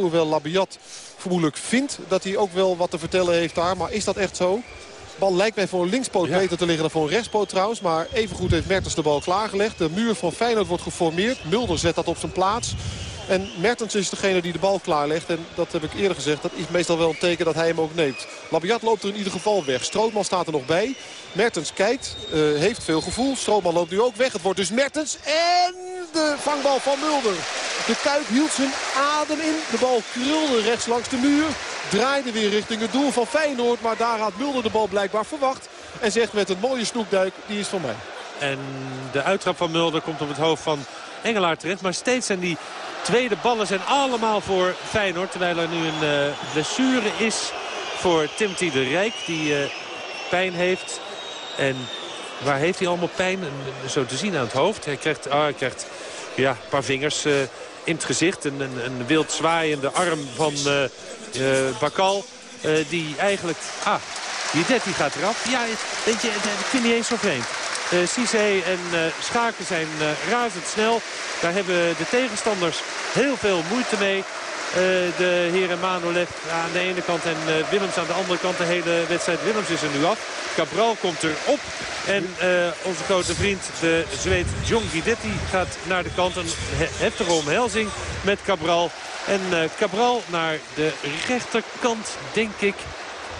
Hoewel Labiat vermoedelijk vindt dat hij ook wel wat te vertellen heeft daar. Maar is dat echt zo? bal lijkt mij voor een linkspoot beter te liggen dan voor een rechtspoot trouwens. Maar evengoed heeft Mertens de bal klaargelegd. De muur van Feyenoord wordt geformeerd. Mulder zet dat op zijn plaats. En Mertens is degene die de bal klaarlegt. En dat heb ik eerder gezegd. Dat is meestal wel een teken dat hij hem ook neemt. Labiat loopt er in ieder geval weg. Strootman staat er nog bij. Mertens kijkt. Uh, heeft veel gevoel. Strootman loopt nu ook weg. Het wordt dus Mertens. En de vangbal van Mulder. De Kuip hield zijn adem in. De bal krulde rechts langs de muur. Draaide weer richting het doel van Feyenoord. Maar daar had Mulder de bal blijkbaar verwacht. En zegt met een mooie snoekduik, die is van mij. En de uittrap van Mulder komt op het hoofd van Engelaar terecht. Maar steeds zijn die tweede ballen zijn allemaal voor Feyenoord. Terwijl er nu een uh, blessure is voor Timothy de Rijk. Die uh, pijn heeft. En waar heeft hij allemaal pijn? Zo te zien aan het hoofd. Hij krijgt, oh, hij krijgt ja, een paar vingers uh, in het gezicht. Een, een, een, wild zwaaiende arm van Bakal. die eigenlijk... Ah, die die gaat eraf. Ja, weet je, ik vind niet eens zo vreemd. Uh, en uh, Schaken zijn uh, razendsnel. Daar hebben de tegenstanders heel veel moeite mee. De heren Manolev aan de ene kant en Willems aan de andere kant. De hele wedstrijd Willems is er nu af. Cabral komt erop. En onze grote vriend, de Zweed John Guidetti, gaat naar de kant. Een heftige omhelzing met Cabral. En Cabral naar de rechterkant, denk ik.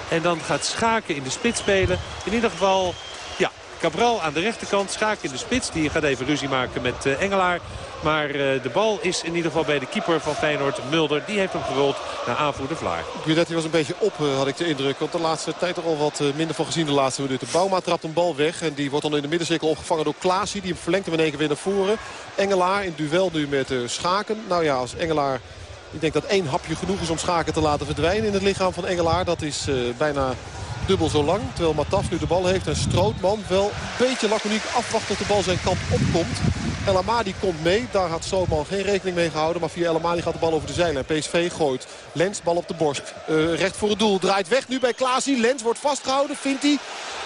En dan gaat Schaken in de spits spelen. In ieder geval Cabral aan de rechterkant. Schaak in de spits. Die gaat even ruzie maken met uh, Engelaar. Maar uh, de bal is in ieder geval bij de keeper van Feyenoord, Mulder. Die heeft hem gerold naar aanvoerder Vlaar. Guidetti was een beetje op, uh, had ik de indruk. Want de laatste tijd er al wat minder van gezien de laatste minuten. Bouma trapt een bal weg. En die wordt dan in de middencirkel opgevangen door Klaasie. Die hem verlengt hem in één keer weer naar voren. Engelaar in duel nu met Schaken. Nou ja, als Engelaar... Ik denk dat één hapje genoeg is om Schaken te laten verdwijnen in het lichaam van Engelaar. Dat is bijna dubbel zo lang. Terwijl Mataf nu de bal heeft en Strootman wel een beetje laconiek afwacht tot de bal zijn kant opkomt. El Amadi komt mee. Daar had Strootman geen rekening mee gehouden. Maar via El Amadi gaat de bal over de zijlijn. PSV gooit. Lens, bal op de borst. Uh, recht voor het doel. Draait weg nu bij Klaasie. Lens wordt vastgehouden. Vindt hij.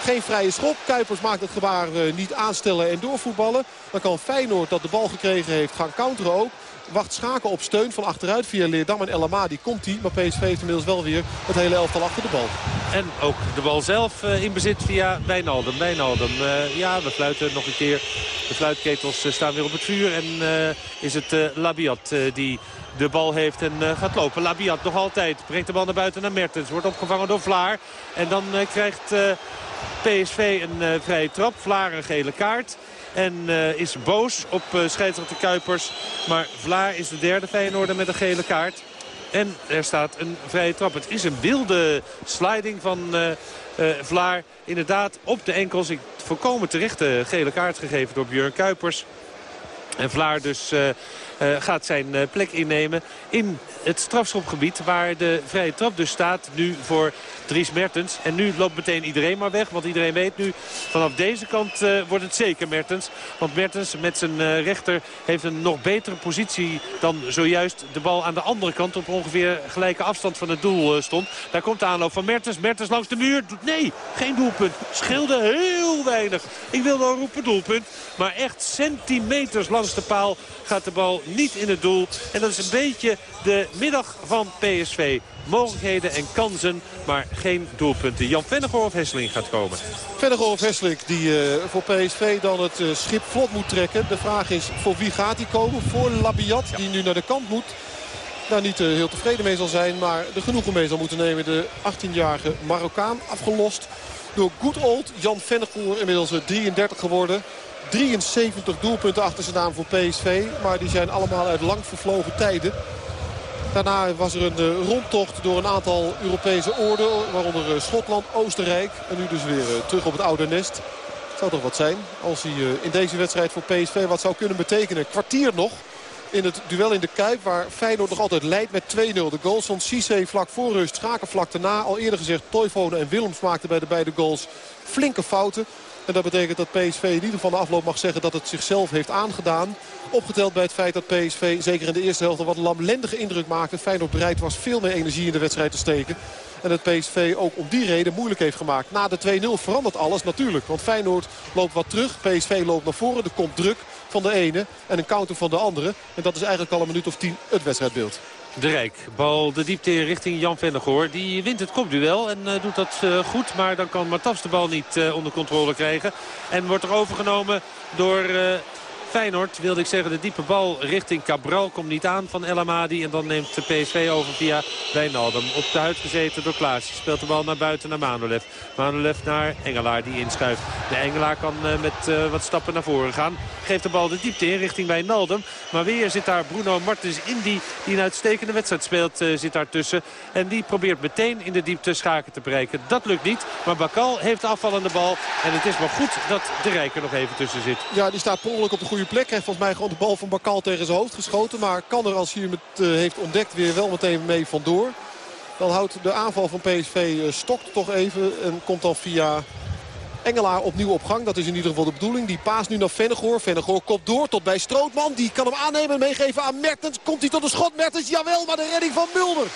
Geen vrije schop. Kuipers maakt het gebaar uh, niet aanstellen en doorvoetballen. Dan kan Feyenoord dat de bal gekregen heeft gaan counteren ook wacht Schaken op steun van achteruit via Leerdam en El Die komt hij, maar PSV heeft inmiddels wel weer het hele elftal achter de bal. En ook de bal zelf eh, in bezit via Wijnaldum. Wijnaldum, uh, ja, we fluiten nog een keer. De fluitketels eh, staan weer op het vuur. En is het Labiat die de bal heeft en gaat lopen. Labiat nog altijd. Brengt de bal naar buiten naar Mertens. Wordt opgevangen door Vlaar. En dan krijgt PSV een vrije trap. Vlaar een gele kaart. En uh, is boos op uh, scheidsrechter Kuipers. Maar Vlaar is de derde Feyenoorder met een gele kaart. En er staat een vrije trap. Het is een wilde sliding van uh, Vlaar. Inderdaad op de enkels. Ik voorkomen terecht de gele kaart gegeven door Björn Kuipers. En Vlaar dus gaat zijn plek innemen in het strafschopgebied. Waar de vrije trap dus staat nu voor Dries Mertens. En nu loopt meteen iedereen maar weg. Want iedereen weet nu, vanaf deze kant uh, wordt het zeker Mertens. Want Mertens met zijn rechter heeft een nog betere positie dan zojuist de bal aan de andere kant op ongeveer gelijke afstand van het doel stond. Daar komt de aanloop van Mertens. Mertens langs de muur. Nee, geen doelpunt. Scheelde heel weinig. Ik wil wel roepen doelpunt. Maar echt centimeters langs de paal gaat de bal niet in het doel. En dat is een beetje de middag van PSV. Mogelijkheden en kansen, maar geen doelpunten. Jan Vennegoor of Hesseling gaat komen. Vennegoor of Hesseling die uh, voor PSV dan het uh, schip vlot moet trekken. De vraag is voor wie gaat hij komen? Voor Labiat die nu naar de kant moet. Daar niet uh, heel tevreden mee zal zijn, maar er genoegen mee zal moeten nemen. De 18-jarige Marokkaan afgelost door good old Jan Vennegoor. Inmiddels 33 geworden. 73 doelpunten achter zijn naam voor PSV. Maar die zijn allemaal uit lang vervlogen tijden. Daarna was er een eh, rondtocht door een aantal Europese oorden. Waaronder eh, Schotland, Oostenrijk. En nu dus weer eh, terug op het oude nest. Het zou toch wat zijn als hij in deze wedstrijd voor PSV wat zou kunnen betekenen. Kwartier nog in het duel in de Kuip. Waar Feyenoord nog altijd leidt met 2-0. De goals van Cisse vlak voor rust. Schaken vlak daarna. Al eerder gezegd Toivonen en Willems maakten bij de beide goals flinke fouten. En dat betekent dat PSV in ieder geval de afloop mag zeggen dat het zichzelf heeft aangedaan. Opgeteld bij het feit dat PSV zeker in de eerste helft een wat lamlendige indruk maakte. Feyenoord bereid was veel meer energie in de wedstrijd te steken. En dat PSV ook om die reden moeilijk heeft gemaakt. Na de 2-0 verandert alles natuurlijk. Want Feyenoord loopt wat terug. PSV loopt naar voren. Er komt druk van de ene en een counter van de andere. En dat is eigenlijk al een minuut of tien het wedstrijdbeeld. De Rijk. Bal de diepte in richting Jan Vennegoor. Die wint het kopduel en uh, doet dat uh, goed. Maar dan kan Matafs de bal niet uh, onder controle krijgen. En wordt er overgenomen door Feyenoord wilde ik zeggen de diepe bal richting Cabral. Komt niet aan van El Amadi. En dan neemt de PSV over via Wijnaldum. Op de huid gezeten door Klaas. Speelt de bal naar buiten naar Manolev. Manolev naar Engelaar die inschuift. De Engelaar kan uh, met uh, wat stappen naar voren gaan. Geeft de bal de diepte in richting Wijnaldum. Maar weer zit daar Bruno Martens Indy die een uitstekende wedstrijd speelt. Uh, zit daar tussen. En die probeert meteen in de diepte schaken te bereiken. Dat lukt niet. Maar Bakal heeft de afvallende bal. En het is maar goed dat de Rijker nog even tussen zit. Ja, die staat per op de goede plek. Heeft volgens mij gewoon de bal van Bakal tegen zijn hoofd geschoten. Maar kan er als hij het heeft ontdekt weer wel meteen mee vandoor. Dan houdt de aanval van PSV stokt toch even. En komt dan via Engelaar opnieuw op gang. Dat is in ieder geval de bedoeling. Die paas nu naar Vennegoor. Vennegoor kopt door tot bij Strootman. Die kan hem aannemen en meegeven aan Mertens. Komt hij tot de schot? Mertens, jawel, maar de redding van Mulder.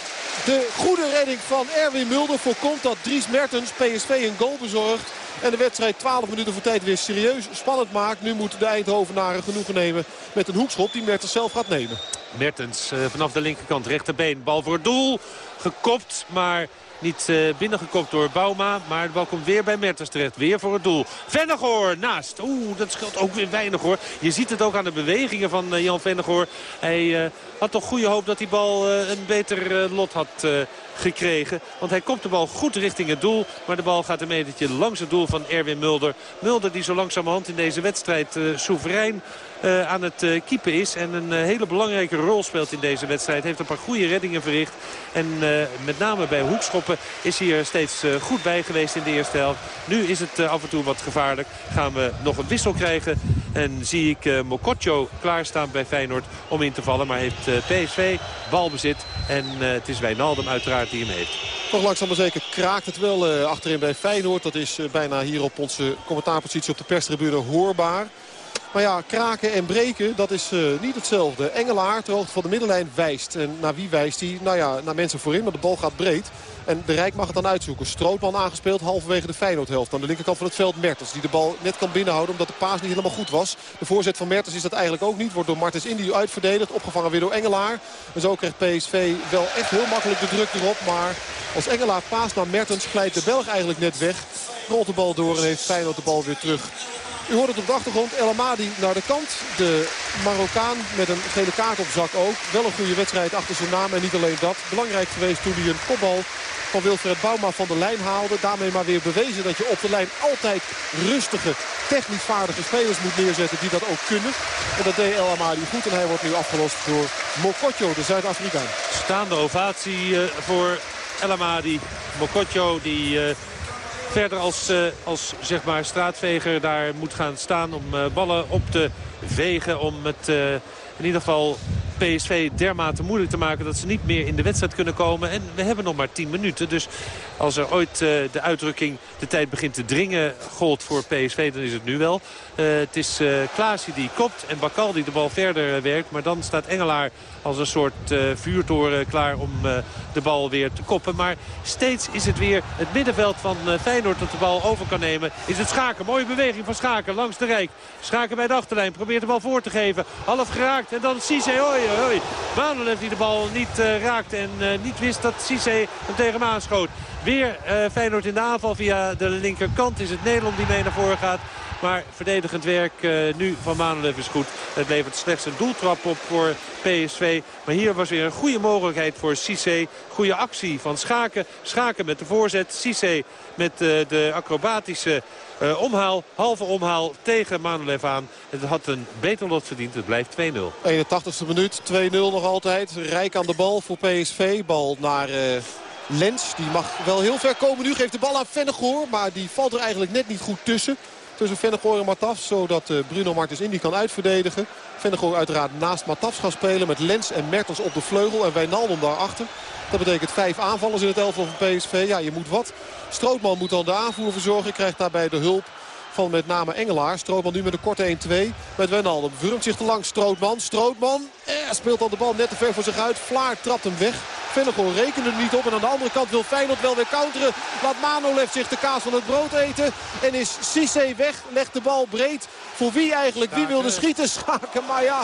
De goede redding van Erwin Mulder voorkomt dat Dries Mertens PSV een goal bezorgt. En de wedstrijd 12 minuten voor tijd weer serieus spannend maakt. Nu moeten de Eindhovenaren genoegen nemen met een hoekschop die Mertens zelf gaat nemen. Mertens uh, vanaf de linkerkant rechterbeen. Bal voor het doel. Gekopt, maar niet uh, binnengekopt door Bauma. Maar de bal komt weer bij Mertens terecht. Weer voor het doel. Vennegoor naast. Oeh, dat scheelt ook weer weinig hoor. Je ziet het ook aan de bewegingen van uh, Jan Vennegoor. Hij had toch goede hoop dat die bal een beter lot had gekregen. Want hij komt de bal goed richting het doel. Maar de bal gaat een metertje langs het doel van Erwin Mulder. Mulder die zo langzamerhand in deze wedstrijd uh, soeverein aan het uh, keepen is. En een hele belangrijke rol speelt in deze wedstrijd. Heeft een paar goede reddingen verricht. En met name bij hoekschoppen is hij er steeds goed bij geweest in de eerste helft. Nu is het af en toe wat gevaarlijk. Gaan we nog een wissel krijgen. En zie ik Mokotjo klaarstaan bij Feyenoord om in te vallen. Maar heeft PSV balbezit. En het is Wijnaldum uiteraard die hem heeft. Toch langzaam maar zeker kraakt het wel achterin bij Feyenoord. Dat is bijna hier op onze commentaarpositie op de perstribune hoorbaar. Maar ja, kraken en breken, dat is uh, niet hetzelfde. Engelaar, ter hoogte van de middenlijn, wijst. En naar wie wijst hij? Nou ja, naar mensen voorin, maar de bal gaat breed. En de Rijk mag het dan uitzoeken. Strootman aangespeeld halverwege de Feyenoordhelft. Aan de linkerkant van het veld Mertens. Die de bal net kan binnenhouden omdat de paas niet helemaal goed was. De voorzet van Mertens is dat eigenlijk ook niet. Wordt door Martens Indy uitverdedigd. Opgevangen weer door Engelaar. En zo krijgt PSV wel echt heel makkelijk de druk erop. Maar als Engelaar paas naar Mertens glijdt de Belg eigenlijk net weg. Rolt de bal door en heeft Feyenoord de bal weer terug. U hoort het op de achtergrond. El Amadi naar de kant. De Marokkaan met een gele kaart op zak ook. Wel een goede wedstrijd achter zijn naam. En niet alleen dat. Belangrijk geweest toen hij een kopbal van Wilfred Bouma van de lijn haalde. Daarmee maar weer bewezen dat je op de lijn altijd rustige, technisch vaardige spelers moet neerzetten die dat ook kunnen. En dat deed El Amadi goed en hij wordt nu afgelost door Mokotjo, de Zuid-Afrikaan. Staande ovatie uh, voor El Amadi. Mokotjo die... Verder als, uh, als zeg maar straatveger daar moet gaan staan om uh, ballen op te vegen. Om het uh, in ieder geval PSV dermate moeilijk te maken dat ze niet meer in de wedstrijd kunnen komen. En we hebben nog maar 10 minuten. Dus als er ooit uh, de uitdrukking de tijd begint te dringen gold voor PSV, dan is het nu wel. Uh, het is uh, Klaasie die kopt en Bakal die de bal verder werkt. Maar dan staat Engelaar als een soort vuurtoren klaar om de bal weer te koppen. Maar steeds is het weer het middenveld van Feyenoord dat de bal over kan nemen. Is het Schaken. Mooie beweging van Schaken langs de Rijk. Schaken bij de achterlijn. Probeert de bal voor te geven. Half geraakt. En dan Cisse. Hoi, die de bal niet uh, raakte en uh, niet wist dat Cisse hem tegen hem aanschoot. Weer uh, Feyenoord in de aanval via de linkerkant is het Nederland die mee naar voren gaat. Maar verdedigend werk nu van Manolev is goed. Het levert slechts een doeltrap op voor PSV. Maar hier was weer een goede mogelijkheid voor Cissé. Goede actie van Schaken. Schaken met de voorzet. Cissé met de acrobatische uh, omhaal. Halve omhaal tegen Manolev aan. Het had een beter lot verdiend. Het blijft 2-0. 81ste minuut. 2-0 nog altijd. Rijk aan de bal voor PSV. Bal naar... Lens, die mag wel heel ver komen. Nu geeft de bal aan Vennegoor, maar die valt er eigenlijk net niet goed tussen tussen Vennegoor en Matafs. Zodat uh, Bruno Martens Indy kan uitverdedigen. Vennegoor uiteraard naast Matafs gaan spelen. Met Lens en Mertens op de vleugel. En Wijnaldum daarachter. Dat betekent vijf aanvallers in het elftal van PSV. Ja, je moet wat. Strootman moet dan de aanvoer verzorgen. Krijgt daarbij de hulp van met name Engelaar. Strootman nu met een korte 1-2 met Wijnaldum. Wurmt zich te lang Strootman. Strootman eh, speelt dan de bal net te ver voor zich uit. Vlaar trapt hem weg. Vennegoor rekende er niet op. En aan de andere kant wil Feyenoord wel weer counteren. Laat Manolev zich de kaas van het brood eten. En is Cissé weg. Legt de bal breed. Voor wie eigenlijk? Wie wilde schieten? Schaken. Maar ja,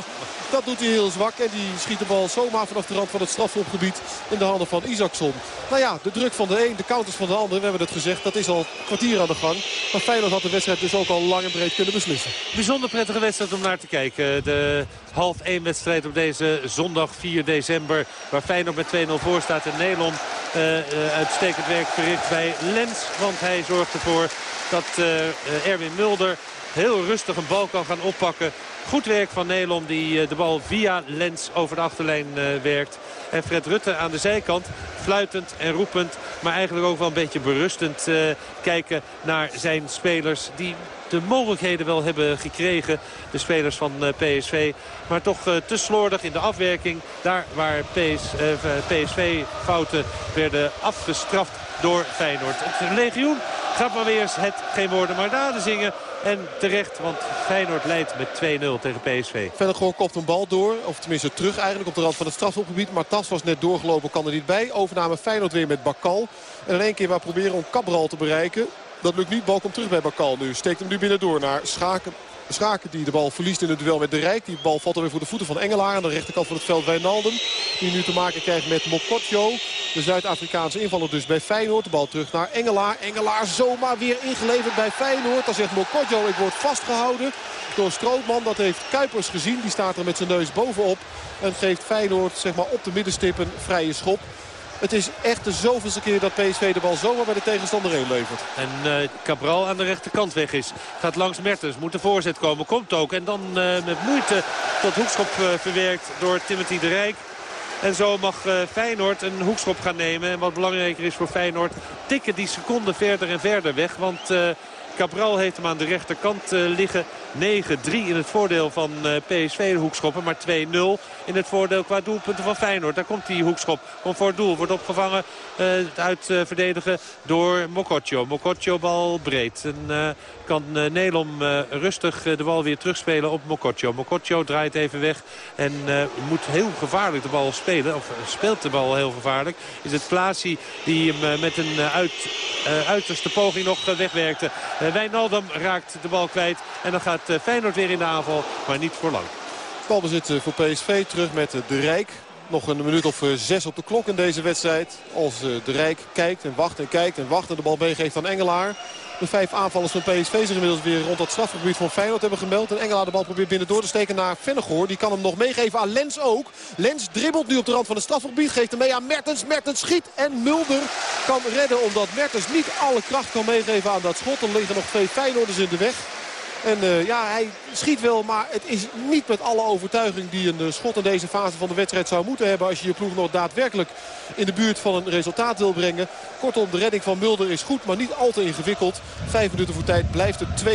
dat doet hij heel zwak. En die schiet de bal zomaar vanaf de rand van het strafschopgebied in de handen van Isaacson. Nou ja, de druk van de een, de counters van de ander. We hebben het gezegd, dat is al kwartier aan de gang. Maar Feyenoord had de wedstrijd dus ook al lang en breed kunnen beslissen. Bijzonder prettige wedstrijd om naar te kijken. De half 1 wedstrijd op deze zondag 4 december. Waar Feyenoord met 2-0 voor staat. En Nederland uh, uh, uitstekend werk verricht bij Lens. Want hij zorgt ervoor dat uh, Erwin Mulder heel rustig een bal kan gaan oppakken. Goed werk van Nelom die de bal via Lens over de achterlijn werkt. En Fred Rutte aan de zijkant fluitend en roepend. Maar eigenlijk ook wel een beetje berustend kijken naar zijn spelers. Die de mogelijkheden wel hebben gekregen. De spelers van PSV. Maar toch te slordig in de afwerking. Daar waar PS, PSV fouten werden afgestraft door Feyenoord. Het legioen gaat maar weer eens het geen woorden maar daden zingen. En terecht, want Feyenoord leidt met 2-0 tegen PSV. Vennegoor kopt een bal door, of tenminste terug eigenlijk op de rand van het strafschopgebied. Maar Tas was net doorgelopen, kan er niet bij. Overname Feyenoord weer met Bakal. En in één keer waar proberen om Cabral te bereiken. Dat lukt niet, bal komt terug bij Bakal nu. Steekt hem nu binnen door naar Schaken. Schaken die de bal verliest in het duel met de Rijk. Die bal valt er weer voor de voeten van Engelaar. Aan de rechterkant van het veld Wijnaldum. Die nu te maken krijgt met Mokotjo. De Zuid-Afrikaanse invaller dus bij Feyenoord. De bal terug naar Engelaar. Engelaar zomaar weer ingeleverd bij Feyenoord. Dan zegt Mokotjo ik word vastgehouden door Strootman. Dat heeft Kuipers gezien. Die staat er met zijn neus bovenop. En geeft Feyenoord zeg maar, op de middenstip een vrije schop. Het is echt de zoveelste keer dat PSV de bal zomaar bij de tegenstander heen levert. En uh, Cabral aan de rechterkant weg is. Gaat langs Mertens. Moet de voorzet komen. Komt ook. En dan uh, met moeite tot hoekschop uh, verwerkt door Timothy de Rijk. En zo mag Feyenoord een hoekschop gaan nemen. En wat belangrijker is voor Feyenoord, tikken die seconden verder en verder weg. Want Cabral heeft hem aan de rechterkant liggen. 9-3 in het voordeel van PSV de hoekschoppen. Maar 2-0 in het voordeel qua doelpunten van Feyenoord. Daar komt die hoekschop. Komt voor het doel. Wordt opgevangen uh, uit uh, verdedigen door Mokotjo. Mokotjo bal breed. En kan Nelom rustig de bal weer terugspelen op Mokotjo. Mokotjo draait even weg. En moet heel gevaarlijk de bal spelen. Of speelt de bal heel gevaarlijk. Is het Klaasie die hem met een uit, uiterste poging nog wegwerkte. Wijnaldum raakt de bal kwijt. En dan gaat Feyenoord weer in de aanval. Maar niet voor lang. Balbezit voor PSV terug met de Rijk. Nog een minuut of zes op de klok in deze wedstrijd. Als de Rijk kijkt en wacht en kijkt en wacht en de bal meegeeft aan Engelaar. De vijf aanvallers van PSV zich inmiddels weer rond dat strafgebied van Feyenoord hebben gemeld. En Engelaar de bal probeert binnen door te steken naar Vennegoor. Die kan hem nog meegeven aan Lens ook. Lens dribbelt nu op de rand van het strafgebied. Geeft hem mee aan Mertens. Mertens schiet en Mulder kan redden. Omdat Mertens niet alle kracht kan meegeven aan dat schot. Er liggen nog twee Feyenoorders in de weg. En uh, ja, hij schiet wel, maar het is niet met alle overtuiging die een uh, schot in deze fase van de wedstrijd zou moeten hebben. Als je je ploeg nog daadwerkelijk in de buurt van een resultaat wil brengen. Kortom, de redding van Mulder is goed, maar niet al te ingewikkeld. Vijf minuten voor tijd blijft het 2-0.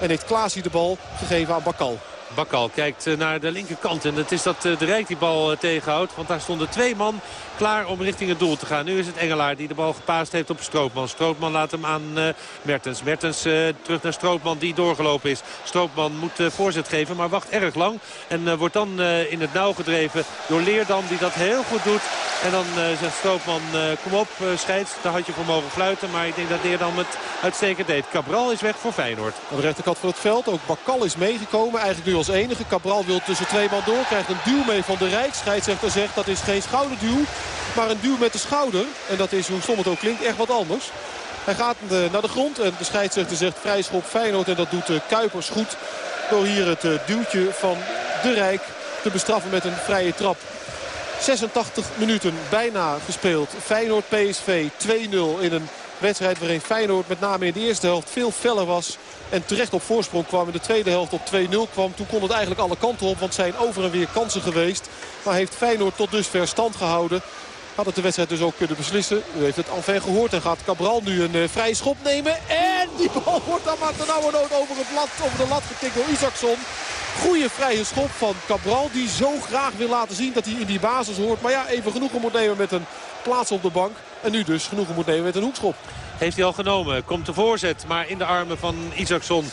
En heeft Klaasie de bal gegeven aan Bakal. Bakal kijkt eh, naar de linkerkant. En het is dat de Rijk die bal tegenhoudt. Want daar stonden twee man klaar om richting het doel te gaan. Nu is het Engelaar die de bal gepaast heeft op Strootman. Strootman laat hem aan Mertens. Mertens terug naar Strootman die doorgelopen is. Strootman moet voorzet geven, maar wacht erg lang. En wordt dan in het nauw gedreven door Leerdam die dat heel goed doet. En dan zegt Strootman, kom op scheids. Daar had je voor mogen fluiten. Maar ik denk dat Leerdam het uitstekend deed. Cabral is weg voor Feyenoord. Aan de rechterkant van het veld. Ook Bakal is meegekomen. Eigenlijk nu als enige. Cabral wil tussen twee man door. Krijgt een duw mee van de Rijk. Scheidsrechter zegt dat is geen schouderduw. Maar een duw met de schouder. En dat is, hoe stom het ook klinkt, echt wat anders. Hij gaat naar de grond en de scheidsrechter zegt vrijschop Feyenoord. En dat doet de Kuipers goed door hier het duwtje van de Rijk te bestraffen met een vrije trap. 86 minuten bijna gespeeld. Feyenoord PSV 2-0 in een wedstrijd waarin Feyenoord met name in de eerste helft veel feller was. En terecht op voorsprong kwam in de tweede helft op 2-0 kwam. Toen kon het eigenlijk alle kanten op, want zijn over en weer kansen geweest. Maar heeft Feyenoord tot dusver stand gehouden. Had het de wedstrijd dus ook kunnen beslissen. U heeft het Alven gehoord en gaat Cabral nu een uh, vrije schop nemen. En die bal wordt dan maar ten oude nood over, het lat, over de lat getikt door Isaacson. Goede vrije schop van Cabral die zo graag wil laten zien dat hij in die basis hoort. Maar ja, even genoegen moet nemen met een plaats op de bank. En nu dus genoegen moet nemen met een hoekschop. Heeft hij al genomen. Komt de voorzet, maar in de armen van Isaacson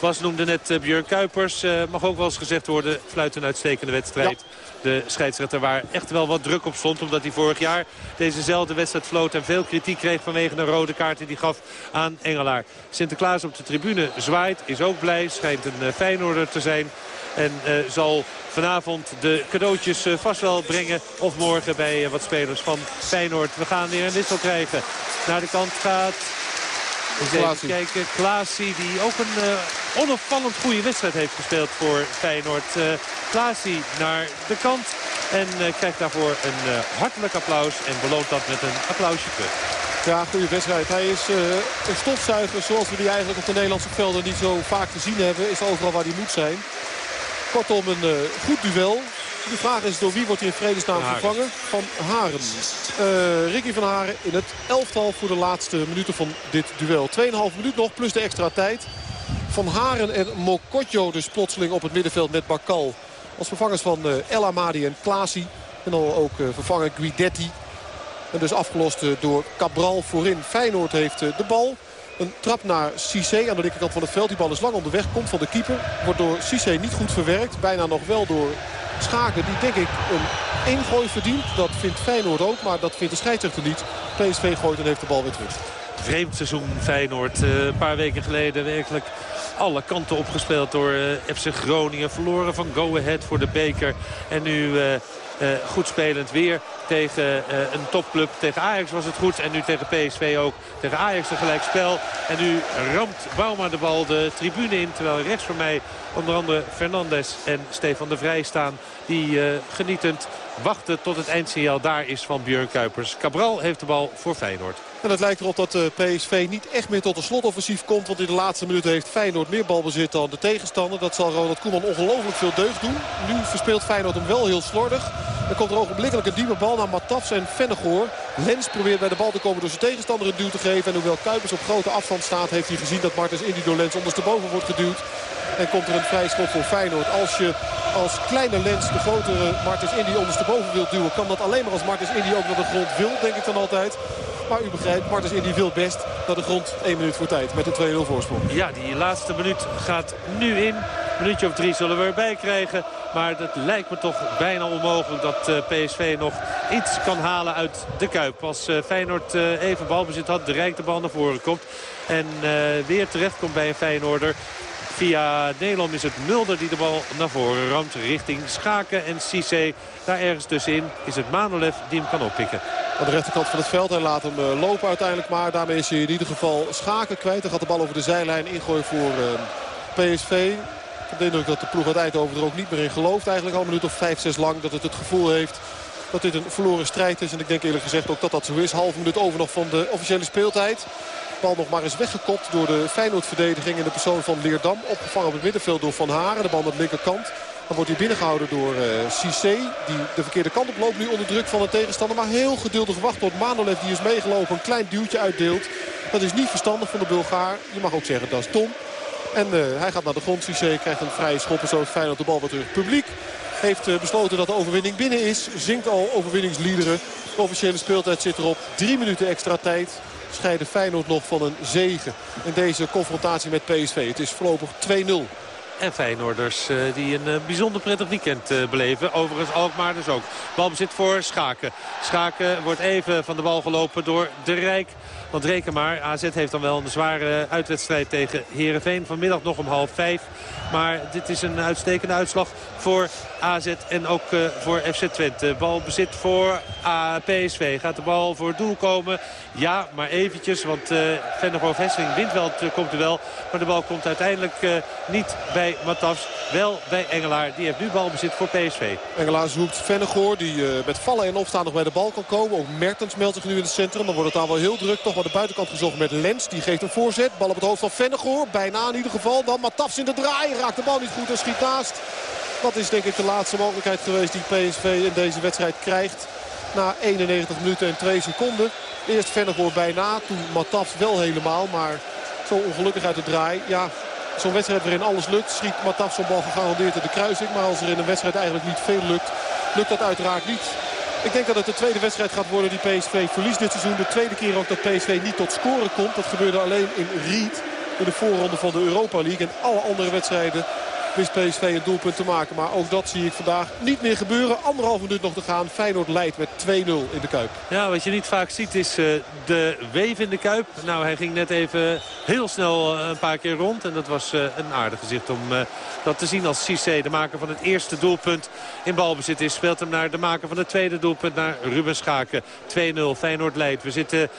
was. Noemde net Björn Kuipers. mag ook wel eens gezegd worden. Fluit een uitstekende wedstrijd. De scheidsrechter waar echt wel wat druk op stond. Omdat hij vorig jaar dezezelfde wedstrijd floot. En veel kritiek kreeg vanwege een rode kaart die hij gaf aan Engelaar. Sinterklaas op de tribune zwaait. Is ook blij. Schijnt een Feyenoorder te zijn. En zal vanavond de cadeautjes vast wel brengen. Of morgen bij wat spelers van Feyenoord. We gaan weer een wissel krijgen. Naar de kant gaat even kijken. Klaasie die ook een uh, onopvallend goede wedstrijd heeft gespeeld voor Feyenoord. Uh, Klaasie naar de kant. En uh, krijgt daarvoor een hartelijk applaus. En beloont dat met een applausje terug. Ja, goede wedstrijd. Hij is een stofzuiger zoals we die eigenlijk op de Nederlandse velden niet zo vaak gezien hebben. Is overal waar hij moet zijn. Kortom, een goed duel. De vraag is door wie wordt hij in vredesnaam vervangen? Van Haren. Uh, Ricky van Haren in het elftal voor de laatste minuten van dit duel. 2,5 minuut nog plus de extra tijd. Van Haren en Mokotjo dus plotseling op het middenveld met Bakal. Als vervangers van uh, El Amadi en Klaasie. En dan ook uh, vervanger Guidetti. En dus afgelost door Cabral voorin. Feyenoord heeft de bal. Een trap naar Cissé aan de linkerkant van het veld. Die bal is lang onderweg. Komt van de keeper. Wordt door Cissé niet goed verwerkt. Bijna nog wel door Schaken die denk ik een ingooi verdient. Dat vindt Feyenoord ook, maar dat vindt de scheidsrechter niet. PSV gooit en heeft de bal weer terug. Vreemd seizoen Feyenoord. Uh, een paar weken geleden werkelijk alle kanten opgespeeld door uh, eh, FC Groningen. Verloren van Go Ahead voor de beker. En nu uh, goed spelend weer tegen een topclub. Tegen Ajax was het goed en nu tegen PSV ook. Tegen Ajax een gelijk spel. En nu ramt Bouma de bal de tribune in. Terwijl rechts voor mij onder andere Fernandes en Stefan de Vrij staan. Die genietend wachten tot het eindsignaal daar is van Björn Kuipers. Cabral heeft de bal voor Feyenoord. En het lijkt erop dat eh, PSV niet echt meer tot een slotoffensief komt. Want in de laatste minuten heeft Feyenoord meer balbezit dan de tegenstander. Dat zal Ronald Koeman ongelooflijk veel deugd doen. Nu verspeelt Feyenoord hem wel heel slordig. Dan komt er ogenblikkelijk een diepe bal naar Matafs en Vennegoor. Lens probeert bij de bal te komen door zijn tegenstander een duw te geven. En hoewel Kuipers op grote afstand staat heeft hij gezien dat Martens Indy door Lens ondersteboven wordt geduwd. En komt er een vrij schop voor Feyenoord. Als je als kleine Lens de grotere Martens Indy ondersteboven wilt duwen... kan dat alleen maar als Martens Indy ook naar de grond wil, denk ik dan altijd. Maar u begrijpt, Martens Indy wil best naar de grond 1 minuut voor tijd met een 2-0 voorsprong. Ja, die laatste minuut gaat nu in. Een minuutje of drie zullen we erbij krijgen. Maar het lijkt me toch bijna onmogelijk dat eh, PSV nog iets kan halen uit de Kuip. Als uh, Feyenoord uh, even balbezit had, de Rijk de bal naar voren komt. En weer terecht komt bij een Feyenoorder. Via Nederland is het Mulder die de bal naar voren ramt richting Schaken en Cissé. Daar ergens tussenin is het Manolev die hem kan oppikken. Aan de rechterkant van het veld. Hij laat hem eh, lopen uiteindelijk. Maar daarmee is hij in ieder geval Schaken kwijt. Dan gaat de bal over de zijlijn ingooien voor eh, PSV. Ik heb de indruk dat de ploeg uit Eindhoven er ook niet meer in gelooft. Eigenlijk al een minuut of vijf, zes lang. Dat het het gevoel heeft dat dit een verloren strijd is. En ik denk eerlijk gezegd ook dat dat zo is. Half minuut over nog van de officiële speeltijd. Bal nog maar eens weggekopt door de Feyenoord-verdediging in de persoon van Leerdam. Opgevangen op het middenveld door Van Haren. De bal met de linkerkant. Dan wordt hij binnengehouden door uh, Cissé. Die de verkeerde kant op loopt nu onder druk van de tegenstander. Maar heel geduldig wacht tot Manolev die is meegelopen. Een klein duwtje uitdeelt. Dat is niet verstandig van de Bulgaar. Je mag ook zeggen dat is Tom. En uh, hij gaat naar de grond. Cissé krijgt een vrije schop. En zo Feyenoord de bal weer terug. Publiek heeft uh, besloten dat de overwinning binnen is. Zingt al overwinningsliederen. De officiële speeltijd zit erop. Drie minuten extra tijd scheiden Feyenoord nog van een zegen in deze confrontatie met PSV. Het is voorlopig 2-0. En Feyenoorders uh, die een uh, bijzonder prettig weekend uh, beleven. Overigens Alkmaar dus ook. Balbezit voor Schaken. Schaken wordt even van de bal gelopen door De Rijk. Want reken maar, AZ heeft dan wel een zware uitwedstrijd tegen Heerenveen. Vanmiddag nog om half vijf. Maar dit is een uitstekende uitslag voor AZ en ook uh, voor FC Twente. Balbezit voor uh, PSV. Gaat de bal voor het doel komen? Ja, maar eventjes. Want uh, Vennegoor Vesting wint wel, komt er wel. Maar de bal komt uiteindelijk niet bij Matas. Wel bij Engelaar. Die heeft nu balbezit voor PSV. Engelaar zoekt Vennegoor. Die met vallen en opstaan nog bij de bal kan komen. Ook Mertens meldt zich nu in het centrum. Dan wordt het daar wel heel druk. Toch maar de buitenkant gezocht met Lens. Die geeft een voorzet. Bal op het hoofd van Vennegoor. Bijna in ieder geval. Dan Matafs in de draai. Raakt de bal niet goed en schiet naast. Dat is denk ik de laatste mogelijkheid geweest die PSV in deze wedstrijd krijgt. Na 91 minuten en 2 seconden. Eerst Vennegoor bijna, toen Matafs wel helemaal. Maar zo ongelukkig uit de draai. Ja, zo'n wedstrijd waarin alles lukt. Schiet Matafs zo'n bal gegarandeerd in de kruising. Maar als er in een wedstrijd eigenlijk niet veel lukt, lukt dat uiteraard niet. Ik denk dat het de tweede wedstrijd gaat worden die PSV verliest dit seizoen. De tweede keer ook dat PSV niet tot scoren komt. Dat gebeurde alleen in Ried. in de voorronde van de Europa League. En alle andere wedstrijden wist PSV een doelpunt te maken. Maar ook dat zie ik vandaag niet meer gebeuren. Anderhalf minuut nog te gaan. Feyenoord leidt met 2-0 in de Kuip. Ja, wat je niet vaak ziet is uh, de weef in de Kuip. Nou, hij ging net even heel snel uh, een paar keer rond. En dat was uh, een aardig gezicht om dat te zien als Cissé, de maker van het eerste doelpunt, in balbezit is. Speelt hem naar de maker van het tweede doelpunt, naar Ruben Schaken. 2-0, Feyenoord leidt. We zitten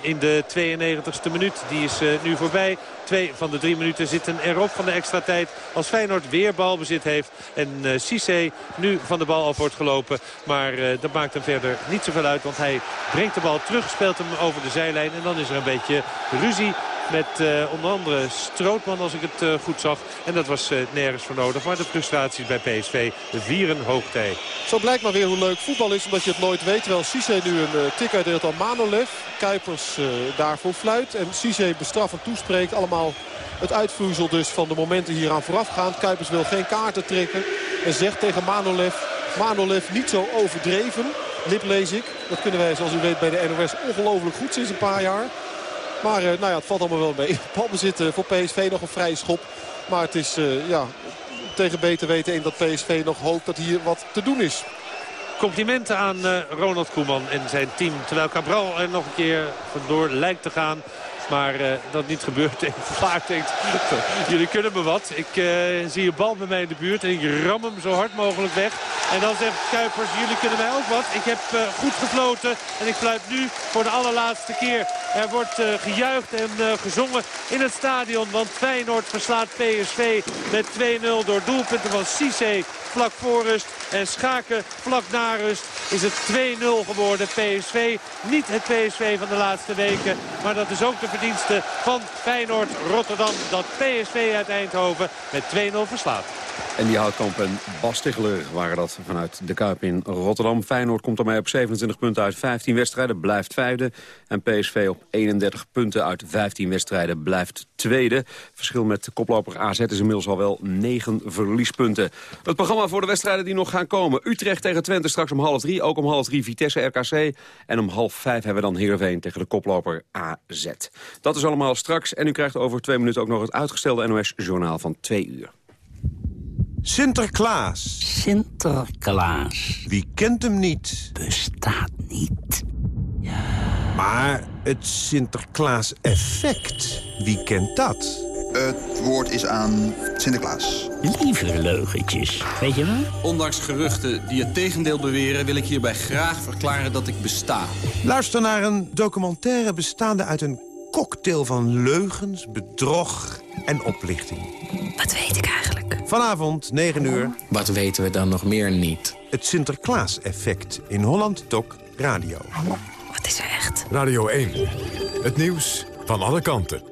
in de 92e minuut. Die is nu voorbij. Twee van de drie minuten zitten erop van de extra tijd. Als Feyenoord weer balbezit heeft. En uh, Cissé nu van de bal af wordt gelopen. Maar uh, dat maakt hem verder niet zoveel uit. Want hij brengt de bal terug. Speelt hem over de zijlijn. En dan is er een beetje ruzie met uh, onder andere Strootman als ik het uh, goed zag. En dat was uh, nergens voor nodig. Maar de frustraties bij PSV vieren hoogtij. Zo blijkt maar weer hoe leuk voetbal is. Omdat je het nooit weet. Terwijl Cissé nu een tik uitdeelt aan Manolev. Kuipers daarvoor fluit. En Cissé bestraffend toespreekt. Allemaal het uitvloeisel dus van de momenten hier aan voorafgaand. Kuipers wil geen kaarten trekken. En zegt tegen Manolev. Manolev niet zo overdreven. Lip lees ik. Dat kunnen wij zoals u weet bij de NOS ongelooflijk goed sinds een paar jaar. Maar uh, nou ja, het valt allemaal wel mee. Balbezit uh, voor PSV nog een vrije schop. Maar het is uh, ja, tegen beter weten in dat PSV nog hoopt dat hier wat te doen is. Complimenten aan Ronald Koeman en zijn team. Terwijl Cabral er nog een keer vandoor lijkt te gaan. Maar uh, dat niet gebeurt. En Vlaar denkt, jullie kunnen me wat. Ik uh, zie een bal bij mij in de buurt en ik ram hem zo hard mogelijk weg. En dan zegt Kuipers, jullie kunnen mij ook wat. Ik heb uh, goed gefloten en ik fluit nu voor de allerlaatste keer. Er wordt gejuicht en gezongen in het stadion. Want Feyenoord verslaat PSV met 2-0 door doelpunten van Cissé vlak voor rust. En Schaken vlak na rust is het 2-0 geworden. PSV, niet het PSV van de laatste weken. Maar dat is ook de verdienste van Feyenoord Rotterdam. Dat PSV uit Eindhoven met 2-0 verslaat. En die Houtkamp en Bas waren dat vanuit de Kuip in Rotterdam. Feyenoord komt ermee op 27 punten uit 15 wedstrijden, blijft vijfde. En PSV op 31 punten uit 15 wedstrijden, blijft tweede. Verschil met koploper AZ is inmiddels al wel 9 verliespunten. Het programma voor de wedstrijden die nog gaan komen. Utrecht tegen Twente straks om half drie. Ook om half drie Vitesse RKC. En om half vijf hebben we dan Heerenveen tegen de koploper AZ. Dat is allemaal straks. En u krijgt over twee minuten ook nog het uitgestelde NOS-journaal van twee uur. Sinterklaas. Sinterklaas. Wie kent hem niet? Bestaat niet. Ja. Maar het Sinterklaas-effect, wie kent dat? Het woord is aan Sinterklaas. Lieve leugentjes, weet je wel? Ondanks geruchten die het tegendeel beweren... wil ik hierbij graag verklaren dat ik besta. Luister naar een documentaire bestaande uit een cocktail van leugens, bedrog en oplichting. Wat weet ik eigenlijk? Vanavond, 9 uur. Wat weten we dan nog meer niet? Het Sinterklaas-effect in Holland Doc Radio. Wat is er echt? Radio 1. Het nieuws van alle kanten.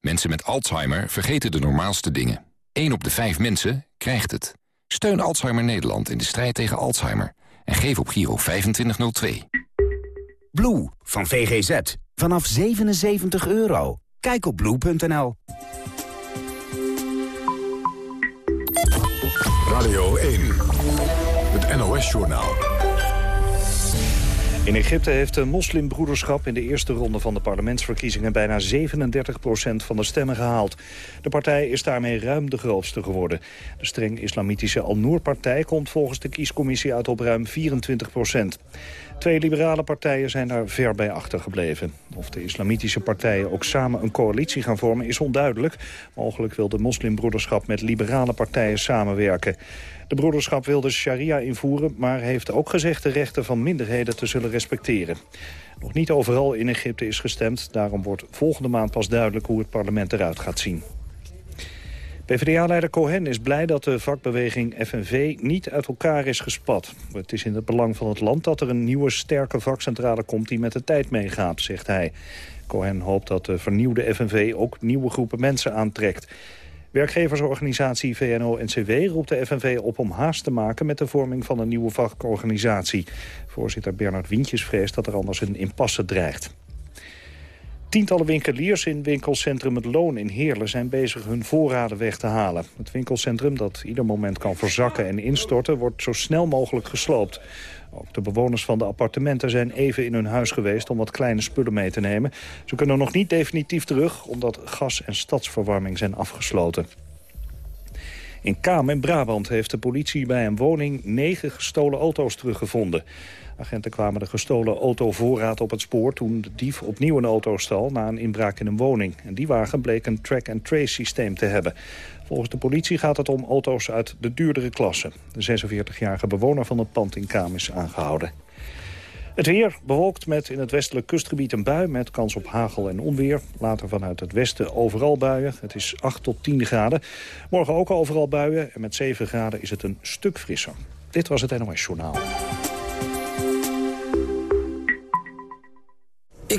Mensen met Alzheimer vergeten de normaalste dingen. 1 op de 5 mensen krijgt het. Steun Alzheimer Nederland in de strijd tegen Alzheimer. En geef op Giro 2502. Blue van VGZ. Vanaf 77 euro. Kijk op blue.nl. Radio 1. Het NOS-journaal. In Egypte heeft de moslimbroederschap in de eerste ronde van de parlementsverkiezingen bijna 37% van de stemmen gehaald. De partij is daarmee ruim de grootste geworden. De streng islamitische Al-Noor-partij komt volgens de kiescommissie uit op ruim 24 Twee liberale partijen zijn daar ver bij achtergebleven. Of de islamitische partijen ook samen een coalitie gaan vormen is onduidelijk. Mogelijk wil de moslimbroederschap met liberale partijen samenwerken. De broederschap wil de sharia invoeren, maar heeft ook gezegd de rechten van minderheden te zullen respecteren. Nog niet overal in Egypte is gestemd, daarom wordt volgende maand pas duidelijk hoe het parlement eruit gaat zien. PvdA-leider Cohen is blij dat de vakbeweging FNV niet uit elkaar is gespat. Het is in het belang van het land dat er een nieuwe sterke vakcentrale komt die met de tijd meegaat, zegt hij. Cohen hoopt dat de vernieuwde FNV ook nieuwe groepen mensen aantrekt. Werkgeversorganisatie VNO-NCW roept de FNV op om haast te maken met de vorming van een nieuwe vakorganisatie. Voorzitter Bernard Wientjes vreest dat er anders een impasse dreigt. Tientallen winkeliers in winkelcentrum Het Loon in Heerlen zijn bezig hun voorraden weg te halen. Het winkelcentrum, dat ieder moment kan verzakken en instorten, wordt zo snel mogelijk gesloopt. Ook de bewoners van de appartementen zijn even in hun huis geweest om wat kleine spullen mee te nemen. Ze kunnen nog niet definitief terug omdat gas- en stadsverwarming zijn afgesloten. In Kaam in Brabant heeft de politie bij een woning negen gestolen auto's teruggevonden. Agenten kwamen de gestolen autovoorraad op het spoor toen de dief opnieuw een auto stal na een inbraak in een woning. En die wagen bleek een track-and-trace systeem te hebben. Volgens de politie gaat het om auto's uit de duurdere klasse. De 46-jarige bewoner van het pand in Kaam is aangehouden. Het weer bewolkt met in het westelijk kustgebied een bui... met kans op hagel en onweer. Later vanuit het westen overal buien. Het is 8 tot 10 graden. Morgen ook overal buien en met 7 graden is het een stuk frisser. Dit was het NOS Journaal.